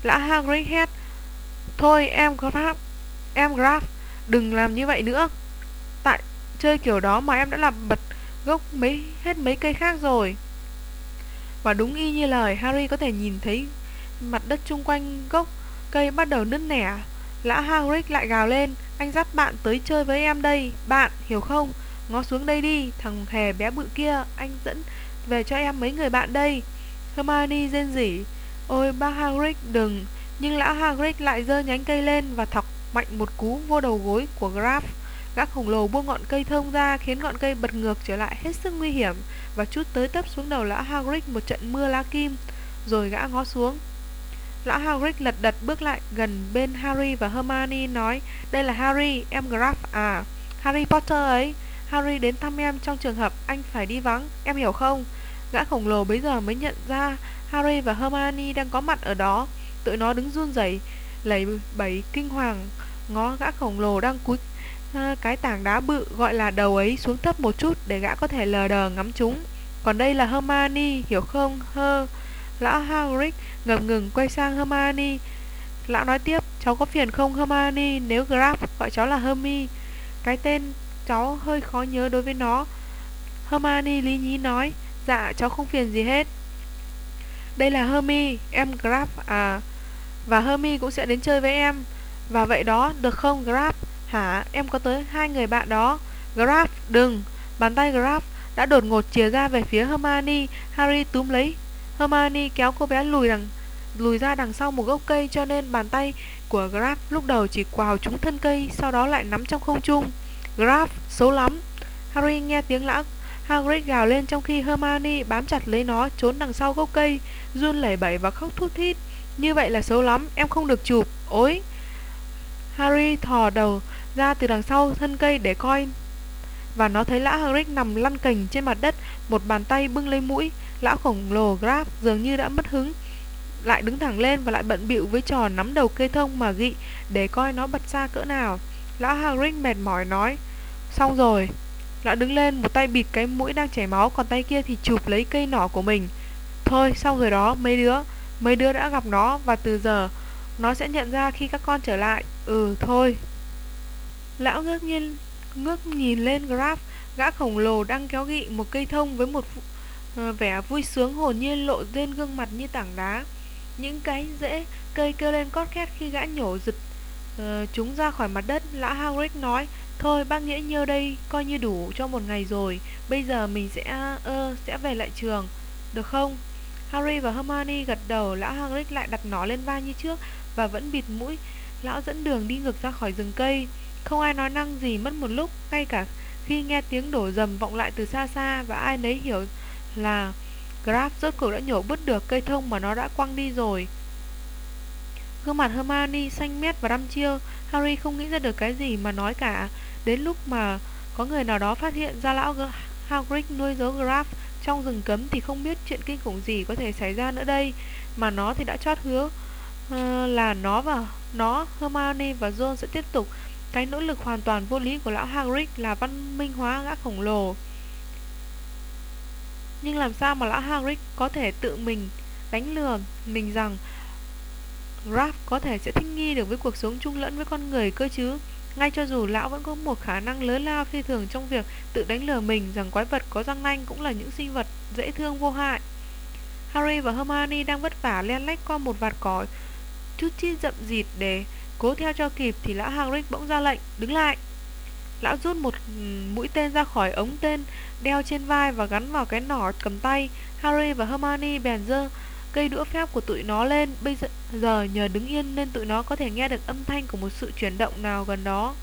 Lão Hagrid hét thôi em Graf em Graf đừng làm như vậy nữa. Tại chơi kiểu đó mà em đã làm bật gốc mấy hết mấy cây khác rồi. Và đúng y như lời Harry có thể nhìn thấy Mặt đất chung quanh gốc cây bắt đầu nứt nẻ. Lã Hagrid lại gào lên Anh dắt bạn tới chơi với em đây Bạn, hiểu không? Ngó xuống đây đi Thằng hề bé bự kia Anh dẫn về cho em mấy người bạn đây. Hermione rên rỉ Ôi bác Hagrid đừng. Nhưng lão Hagrid lại giơ nhánh cây lên Và thọc mạnh một cú vô đầu gối của Graf. Gã khổng lồ buông ngọn cây thông ra Khiến ngọn cây bật ngược trở lại hết sức nguy hiểm Và chút tới tấp xuống đầu lão Hagrid Một trận mưa lá kim. Rồi gã ngó xuống. Lão Hagrid lật đật bước lại gần bên Harry và Hermione nói Đây là Harry, em Graf à. Harry Potter ấy Harry đến thăm em trong trường hợp anh phải đi vắng Em hiểu không? Gã khổng lồ bấy giờ mới nhận ra Harry và Hermione đang có mặt ở đó Tụi nó đứng run rẩy Lấy bẫy kinh hoàng. Ngó gã khổng lồ đang cúi ờ, Cái tảng đá bự gọi là đầu ấy xuống thấp một chút Để gã có thể lờ đờ ngắm chúng. Còn đây là Hermione Hiểu không? Hơ Lão Hagrid ngập ngừng quay sang Hermione. Lão nói tiếp, Cháu có phiền không, Hermione? Nếu Graf gọi cháu là Hermi, Cái tên cháu hơi khó nhớ đối với nó. Hermione lý nhí nói Dạ cháu không phiền gì hết. Đây là Hermi, Em Graf à Và Hermi cũng sẽ đến chơi với em. Và vậy đó, được không, Graf? Hả? Em có tới hai người bạn đó. Graf, đừng. Bàn tay Graf đã đột ngột chìa ra về phía Hermione. Harry túm lấy Hermione kéo cô bé lùi đằng lùi ra đằng sau một gốc cây cho nên bàn tay của Graf lúc đầu chỉ quào trúng thân cây, sau đó lại nắm trong không trung. Graf, xấu lắm. Harry nghe tiếng lão Hagrid gào lên trong khi Hermione bám chặt lấy nó trốn đằng sau gốc cây, run lẩy bẩy và khóc thút thít. Như vậy là xấu lắm, em không được chụp. Ôi! Harry thò đầu ra từ đằng sau thân cây để coi và nó thấy lão Hagrid nằm lăn cành trên mặt đất, một bàn tay bưng lấy mũi. Lão khổng lồ Grab dường như đã mất hứng, lại đứng thẳng lên và lại bận bịu với trò nắm đầu cây thông mà gị để coi nó bật xa cỡ nào. Lão Hagrid mệt mỏi nói, xong rồi. Lão đứng lên, một tay bịt cái mũi đang chảy máu, còn tay kia thì chụp lấy cây nỏ của mình. Thôi, xong rồi đó, mấy đứa, mấy đứa đã gặp nó và từ giờ nó sẽ nhận ra khi các con trở lại. Ừ, thôi. Lão ngước nhiên ngước nhìn lên Graf, gã khổng lồ đang kéo gị một cây thông với một Ờ, vẻ vui sướng hồn nhiên lộ trên gương mặt như tảng đá. Những cái rễ cây kêu lên cót két khi gã nhổ giật uh, chúng ra khỏi mặt đất. Lão Hagrid nói, thôi bác nghĩa nhiêu đây coi như đủ cho một ngày rồi. Bây giờ mình sẽ ơ uh, sẽ về lại trường, được không? Harry và Hermione gật đầu, lão Hagrid lại đặt nó lên vai như trước và vẫn bịt mũi. Lão dẫn đường đi ngược ra khỏi rừng cây. Không ai nói năng gì mất một lúc, ngay cả khi nghe tiếng đổ rầm vọng lại từ xa xa và ai nấy hiểu là Graf rốt cuộc đã nhổ bứt được cây thông mà nó đã quăng đi rồi. Gương mặt Hermione xanh mét và đăm chiêu, Harry không nghĩ ra được cái gì mà nói cả. Đến lúc mà có người nào đó phát hiện ra lão Hagrid nuôi dấu Graf trong rừng cấm thì không biết chuyện kinh khủng gì có thể xảy ra nữa đây. Mà nó thì đã chót hứa uh, là nó và nó, Hermione và Ron sẽ tiếp tục cái nỗ lực hoàn toàn vô lý của lão Hagrid là văn minh hóa gã khổng lồ. Nhưng làm sao mà lão Hagrid có thể tự mình đánh lừa mình rằng Raph có thể sẽ thích nghi được với cuộc sống chung lẫn với con người cơ chứ? Ngay cho dù lão vẫn có một khả năng lớn lao phi thường trong việc tự đánh lừa mình rằng quái vật có răng nanh cũng là những sinh vật dễ thương vô hại. Harry và Hermione đang vất vả len lách qua một vạt cỏ, chút chi rậm rịt để Cố theo cho kịp thì lão Hagrid bỗng ra lệnh, Đứng lại Lão rút một ừ, mũi tên ra khỏi ống tên, Đeo trên vai và gắn vào cái nỏ cầm tay. Harry và Hermione bèn dơ cây đũa phép của tụi nó lên. Bây giờ nhờ đứng yên nên tụi nó có thể nghe được âm thanh của một sự chuyển động nào gần đó.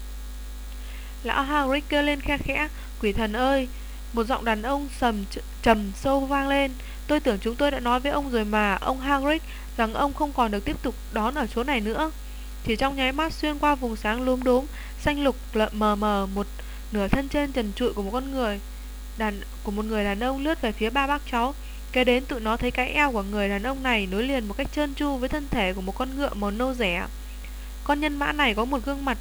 Lão Harry kêu lên khe khẽ, Quỷ thần ơi! Một giọng đàn ông sầm trầm sâu vang lên. Tôi tưởng chúng tôi đã nói với ông rồi mà, Ông Hagrid rằng ông không còn được tiếp tục đón ở chỗ này nữa. Chỉ trong nháy mắt xuyên qua vùng sáng lúm đốm Xanh lục mờ mờ Một nửa thân trên trần trụi của một con người. Đàn, Của một người đàn ông lướt về phía ba bác cháu. Kế đến tụi nó thấy cái eo của người đàn ông này Nối liền một cách trơn tru với thân thể của một con ngựa màu nâu rẻ. Con nhân mã này có một gương mặt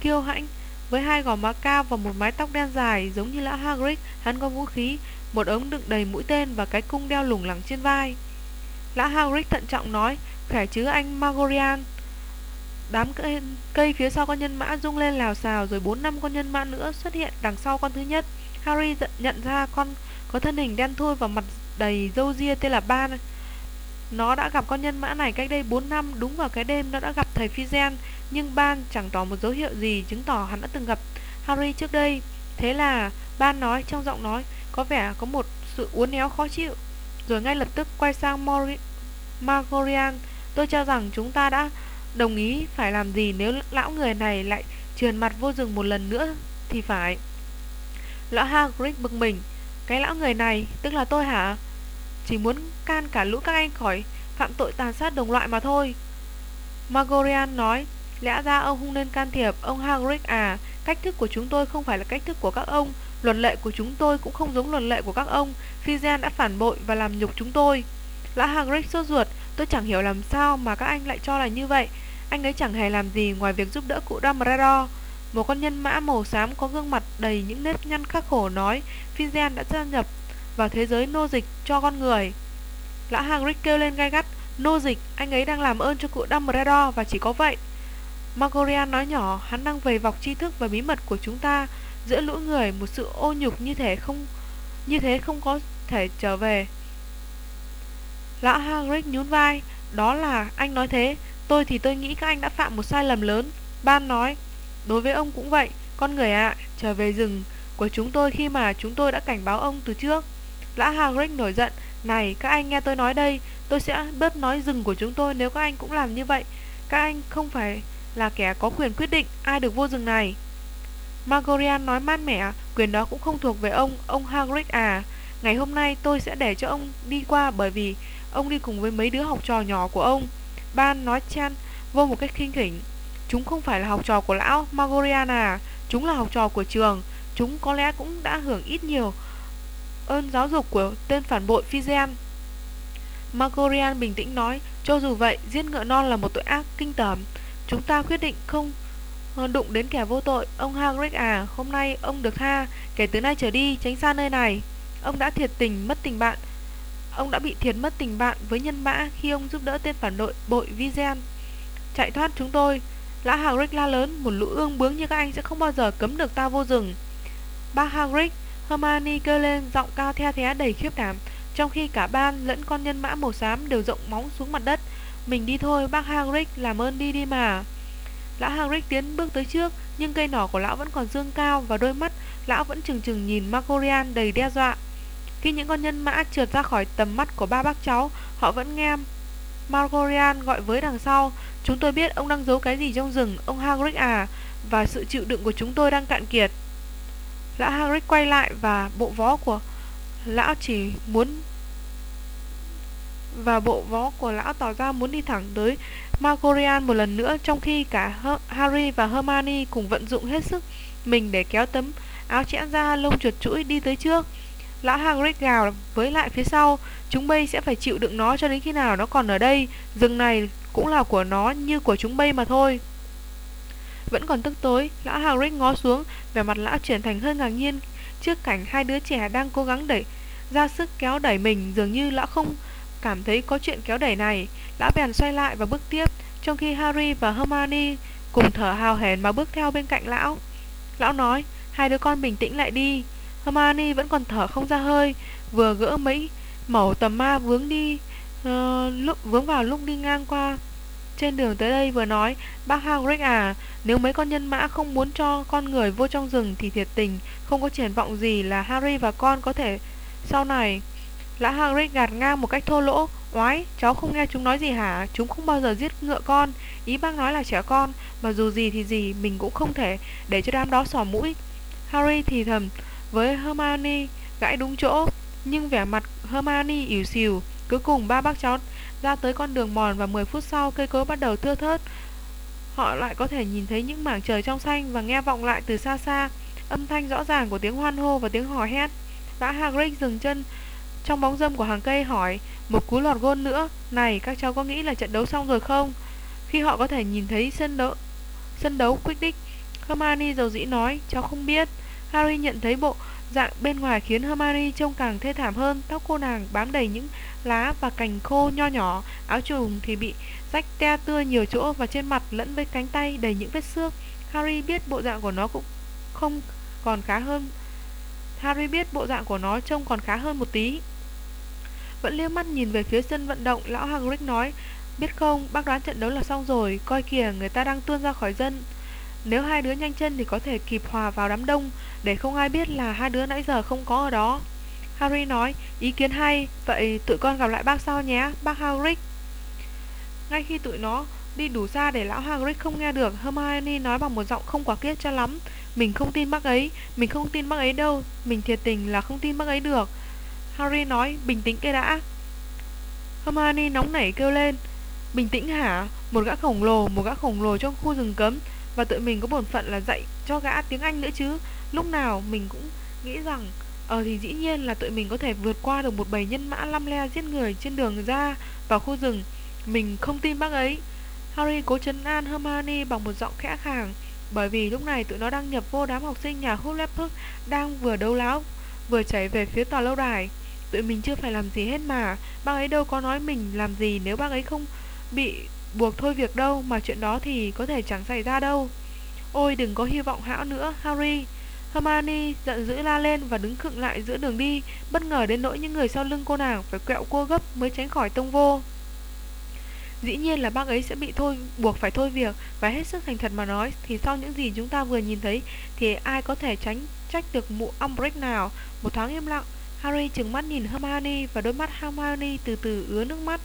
kiêu hãnh, Với hai gò má cao và một mái tóc đen dài Giống như lão Hagrid. Hắn có vũ khí, Một ống đựng đầy mũi tên và cái cung đeo lủng lẳng trên vai. Lão Hagrid thận trọng nói, Khỏe chứ anh Magorian? Đám cây, cây phía sau con nhân mã rung lên lào xào rồi bốn năm con nhân mã nữa xuất hiện đằng sau con thứ nhất. Harry nhận ra con có thân hình đen thui và mặt đầy râu ria tên là Ban. Nó đã gặp con nhân mã này cách đây 4 năm đúng vào cái đêm nó đã gặp thầy Fizen nhưng Ban chẳng tỏ một dấu hiệu gì chứng tỏ hắn đã từng gặp Harry trước đây. Thế là Ban nói trong giọng nói có vẻ có một sự uốn éo khó chịu rồi ngay lập tức quay sang Mori Magorian, tôi cho rằng chúng ta đã đồng ý phải làm gì nếu lão người này lại trườn mặt vô rừng một lần nữa thì phải. Lão Hagrid bực mình. Cái lão người này, tức là tôi hả? Chỉ muốn can cả lũ các anh khỏi phạm tội tàn sát đồng loại mà thôi. Magorian nói, lẽ ra ông không nên can thiệp, ông Hagrid à, cách thức của chúng tôi không phải là cách thức của các ông, luật lệ của chúng tôi cũng không giống luật lệ của các ông, Fizen đã phản bội và làm nhục chúng tôi. Lão Hagrid sốt ruột, tôi chẳng hiểu làm sao mà các anh lại cho là như vậy. Anh ấy chẳng hề làm gì ngoài việc giúp đỡ cụ Dumbledore. Một con nhân mã màu xám có gương mặt đầy những nếp nhăn khắc khổ nói Finzen đã gia nhập vào thế giới nô dịch cho con người. Lão Hagrid kêu lên gai gắt, nô dịch, anh ấy đang làm ơn cho cụ Dumbledore và chỉ có vậy. Magorian nói nhỏ, hắn đang vầy vọc tri thức và bí mật của chúng ta giữa lũ người một sự ô nhục như thế không như thế không có thể trở về. Lão Hagrid nhún vai, đó là anh nói thế, tôi thì tôi nghĩ các anh đã phạm một sai lầm lớn. Ban nói, đối với ông cũng vậy, con người ạ, à, trở về rừng của chúng tôi khi mà chúng tôi đã cảnh báo ông từ trước. Lão Hagrid nổi giận, này các anh nghe tôi nói đây, tôi sẽ bớt nói rừng của chúng tôi nếu các anh cũng làm như vậy. Các anh không phải là kẻ có quyền quyết định ai được vô rừng này. Magorian nói mát mẻ, quyền đó cũng không thuộc về ông, ông Hagrid à. Ngày hôm nay tôi sẽ để cho ông đi qua bởi vì ông đi cùng với mấy đứa học trò nhỏ của ông. Ban nói chan vô một cách khinh khỉnh. Chúng không phải là học trò của lão Magoriana, à? chúng là học trò của trường. Chúng có lẽ cũng đã hưởng ít nhiều ơn giáo dục của tên phản bội Fizen. Magorian bình tĩnh nói, cho dù vậy, giết ngựa non là một tội ác kinh tởm. Chúng ta quyết định không ờ, đụng đến kẻ vô tội. Ông Hagrid à, hôm nay ông được tha, kể từ nay trở đi, tránh xa nơi này. Ông đã thiệt tình mất tình bạn. Ông đã bị thiệt mất tình bạn với nhân mã khi ông giúp đỡ tên phản đội bội Vizen. Chạy thoát chúng tôi. Lã Hagrid la lớn, một lũ ương bướng như các anh sẽ không bao giờ cấm được ta vô rừng. Bác Hagrid, Hermione kêu lên giọng cao the thé đầy khiếp đảm, trong khi cả ban lẫn con nhân mã màu xám đều rộng móng xuống mặt đất. Mình đi thôi, bác Hagrid, làm ơn đi đi mà. Lão Hagrid tiến bước tới trước, nhưng cây nỏ của lão vẫn còn dương cao và đôi mắt lão vẫn chừng chừng nhìn Magorian đầy đe dọa. Khi những con nhân mã trượt ra khỏi tầm mắt của ba bác cháu, họ vẫn nghe Margorian gọi với đằng sau. Chúng tôi biết ông đang giấu cái gì trong rừng, ông Hagrid à, và sự chịu đựng của chúng tôi đang cạn kiệt. Lão Hagrid quay lại và bộ vó của lão chỉ muốn và bộ vó của lão tỏ ra muốn đi thẳng tới Margorian một lần nữa trong khi cả Harry và Hermione cùng vận dụng hết sức mình để kéo tấm áo chẽn ra lông chuột chuỗi đi tới trước. Lão Hagrid gào với lại phía sau, chúng bay sẽ phải chịu đựng nó cho đến khi nào nó còn ở đây, rừng này cũng là của nó như của chúng bay mà thôi. Vẫn còn tức tối, lão Hagrid ngó xuống, vẻ mặt lão chuyển thành hơi ngạc nhiên trước cảnh hai đứa trẻ đang cố gắng đẩy ra sức kéo đẩy mình, dường như lão không cảm thấy có chuyện kéo đẩy này. Lão bèn xoay lại và bước tiếp, trong khi Harry và Hermione cùng thở hào hển mà bước theo bên cạnh lão. Lão nói, hai đứa con bình tĩnh lại đi. Hermione vẫn còn thở không ra hơi, vừa gỡ mấy mẩu tầm ma vướng đi, uh, lúc vướng vào lúc đi ngang qua trên đường tới đây vừa nói, bác Hagrid à, nếu mấy con nhân mã không muốn cho con người vô trong rừng thì thiệt tình, không có triển vọng gì là Harry và con có thể sau này. Lã Hagrid gạt ngang một cách thô lỗ, oái, cháu không nghe chúng nói gì hả? Chúng không bao giờ giết ngựa con, ý bác nói là trẻ con, mà dù gì thì gì, mình cũng không thể để cho đám đó sò mũi. Harry thì thầm với Hermione gãi đúng chỗ, nhưng vẻ mặt Hermione ỉu xìu. Cuối cùng ba bác cháu ra tới con đường mòn và 10 phút sau cây cối bắt đầu thưa thớt. Họ lại có thể nhìn thấy những mảng trời trong xanh và nghe vọng lại từ xa xa âm thanh rõ ràng của tiếng hoan hô và tiếng hò hét. Đã Hagrid dừng chân trong bóng râm của hàng cây hỏi một cú lọt gôn nữa, này các cháu có nghĩ là trận đấu xong rồi không? Khi họ có thể nhìn thấy sân đấu sân đấu Quidditch, Hermione dầu dĩ nói, cháu không biết. Harry nhận thấy bộ dạng bên ngoài khiến Hermione trông càng thê thảm hơn, tóc cô nàng bám đầy những lá và cành khô nho nhỏ, áo trùm thì bị rách te tưa nhiều chỗ và trên mặt lẫn với cánh tay đầy những vết xước. Harry biết bộ dạng của nó cũng không còn khá hơn. Harry biết bộ dạng của nó trông còn khá hơn một tí. Vẫn liếc mắt nhìn về phía sân vận động, lão Hagrid nói, biết không, bác đoán trận đấu là xong rồi, coi kìa người ta đang tuôn ra khỏi dân. Nếu hai đứa nhanh chân thì có thể kịp hòa vào đám đông, để không ai biết là hai đứa nãy giờ không có ở đó. Harry nói, ý kiến hay, vậy tụi con gặp lại bác sau nhé, bác Hagrid. Ngay khi tụi nó đi đủ xa để lão Hagrid không nghe được, Hermione nói bằng một giọng không quả quyết cho lắm. Mình không tin bác ấy, mình không tin bác ấy đâu, mình thiệt tình là không tin bác ấy được. Harry nói, bình tĩnh cái đã. Hermione nóng nảy kêu lên, bình tĩnh hả? Một gã khổng lồ, một gã khổng lồ trong khu rừng cấm, và tụi mình có bổn phận là dạy cho gã tiếng Anh nữa chứ. Lúc nào mình cũng nghĩ rằng Ờ thì dĩ nhiên là tụi mình có thể vượt qua được một bầy nhân mã lăm le giết người trên đường ra vào khu rừng. Mình không tin bác ấy. Harry cố chấn an Hermione bằng một giọng khẽ khàng, bởi vì lúc này tụi nó đang nhập vô đám học sinh nhà Hufflepuff đang vừa đấu láo, vừa chảy về phía tòa lâu đài. Tụi mình chưa phải làm gì hết mà, bác ấy đâu có nói mình làm gì nếu bác ấy không bị buộc thôi việc đâu, mà chuyện đó thì có thể chẳng xảy ra đâu. Ôi đừng có hy vọng hão nữa, Harry. Hermione giận dữ la lên và đứng khựng lại giữa đường đi, bất ngờ đến nỗi những người sau lưng cô nàng phải quẹo cua gấp mới tránh khỏi tông vô. Dĩ nhiên là bác ấy sẽ bị thôi buộc phải thôi việc và hết sức thành thật mà nói thì sau những gì chúng ta vừa nhìn thấy thì ai có thể tránh trách được mụ Umbridge nào. Một thoáng im lặng, Harry trừng mắt nhìn Hermione và đôi mắt Hermione từ từ ứa nước mắt.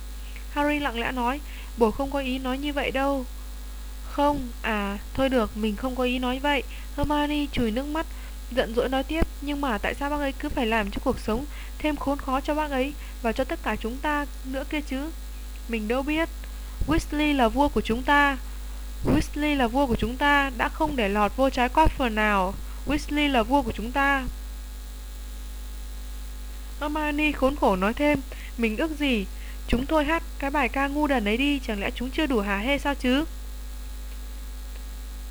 Harry lặng lẽ nói, bố không có ý nói như vậy đâu. Không, à, thôi được, mình không có ý nói vậy. Hermione chùi nước mắt, giận dỗi nói tiếp, nhưng mà tại sao bác ấy cứ phải làm cho cuộc sống thêm khốn khó cho bác ấy và cho tất cả chúng ta nữa kia chứ? Mình đâu biết. Weasley là vua của chúng ta. Weasley là vua của chúng ta, đã không để lọt vô trái quát phần nào. Weasley là vua của chúng ta. Hermione khốn khổ nói thêm, mình ước gì? Chúng thôi hát cái bài ca ngu đần ấy đi, chẳng lẽ chúng chưa đủ hả hê sao chứ?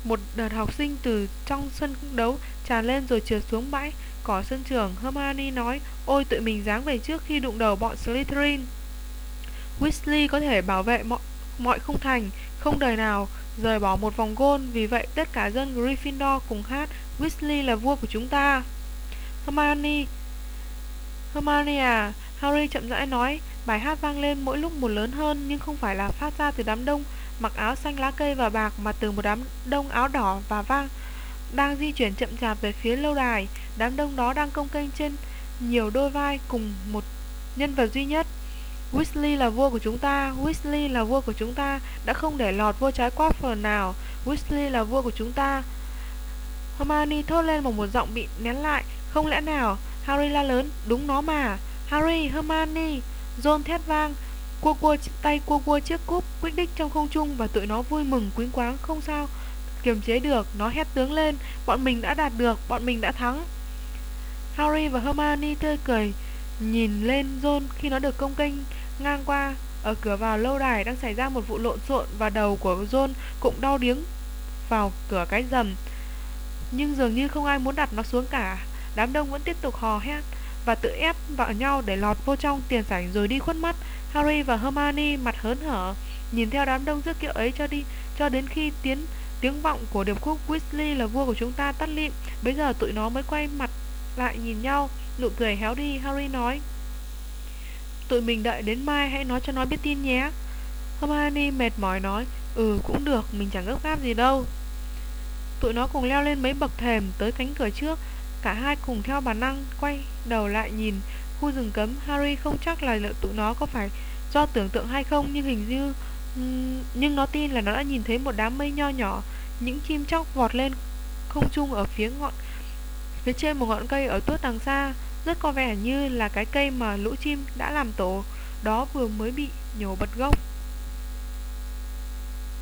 Một đợt học sinh từ trong sân đấu tràn lên rồi trượt xuống bãi cỏ sân trường. Hermione nói, ôi tụi mình dáng về trước khi đụng đầu bọn Slytherin. Weasley có thể bảo vệ mọi, mọi không thành, không đời nào rời bỏ một vòng gôn. Vì vậy tất cả dân Gryffindor cùng hát Weasley là vua của chúng ta. Hermione Hermione à, Harry chậm rãi nói, bài hát vang lên mỗi lúc một lớn hơn nhưng không phải là phát ra từ đám đông mặc áo xanh lá cây và bạc mà từ một đám đông áo đỏ và vang đang di chuyển chậm chạp về phía lâu đài. Đám đông đó đang công kênh trên nhiều đôi vai cùng một nhân vật duy nhất. Weasley là vua của chúng ta, Weasley là vua của chúng ta, đã không để lọt vô trái quát phần nào. Weasley là vua của chúng ta. Hermione thốt lên bằng một giọng bị nén lại. Không lẽ nào? Harry la lớn, đúng nó mà. Harry, Hermione. John thét vang, cua cua tay cua cua chiếc cúp quích đích trong không trung và tụi nó vui mừng quýnh quáng không sao kiềm chế được, nó hét tướng lên, bọn mình đã đạt được, bọn mình đã thắng. Harry và Hermione tươi cười, nhìn lên John khi nó được công kênh ngang qua. Ở cửa vào lâu đài đang xảy ra một vụ lộn xộn và đầu của John cũng đau điếng vào cửa cái rầm. Nhưng dường như không ai muốn đặt nó xuống cả. Đám đông vẫn tiếp tục hò hét và tự ép vào nhau để lọt vô trong tiền sảnh rồi đi khuất mắt. Harry và Hermione mặt hớn hở, nhìn theo đám đông rước kiệu ấy cho đi cho đến khi tiếng Tiếng vọng của điệp khúc Weasley là vua của chúng ta tắt lịm. Bây giờ tụi nó mới quay mặt lại nhìn nhau Nụ cười héo đi Harry nói. Tụi mình đợi đến mai hãy nói cho nó biết tin nhé. Hermione mệt mỏi nói Ừ cũng được mình chẳng gấp gáp gì đâu. Tụi nó cùng leo lên mấy bậc thềm tới cánh cửa trước Cả hai cùng theo bản năng quay đầu lại nhìn khu rừng cấm, Harry không chắc là liệu tụi nó có phải do tưởng tượng hay không, Nhưng hình như nhưng nó tin là nó đã nhìn thấy một đám mây nho nhỏ, những chim chóc vọt lên không trung ở phía ngọn, phía trên một ngọn cây ở tuốt đằng xa. Rất có vẻ như là cái cây mà lũ chim đã làm tổ đó vừa mới bị nhổ bật gốc.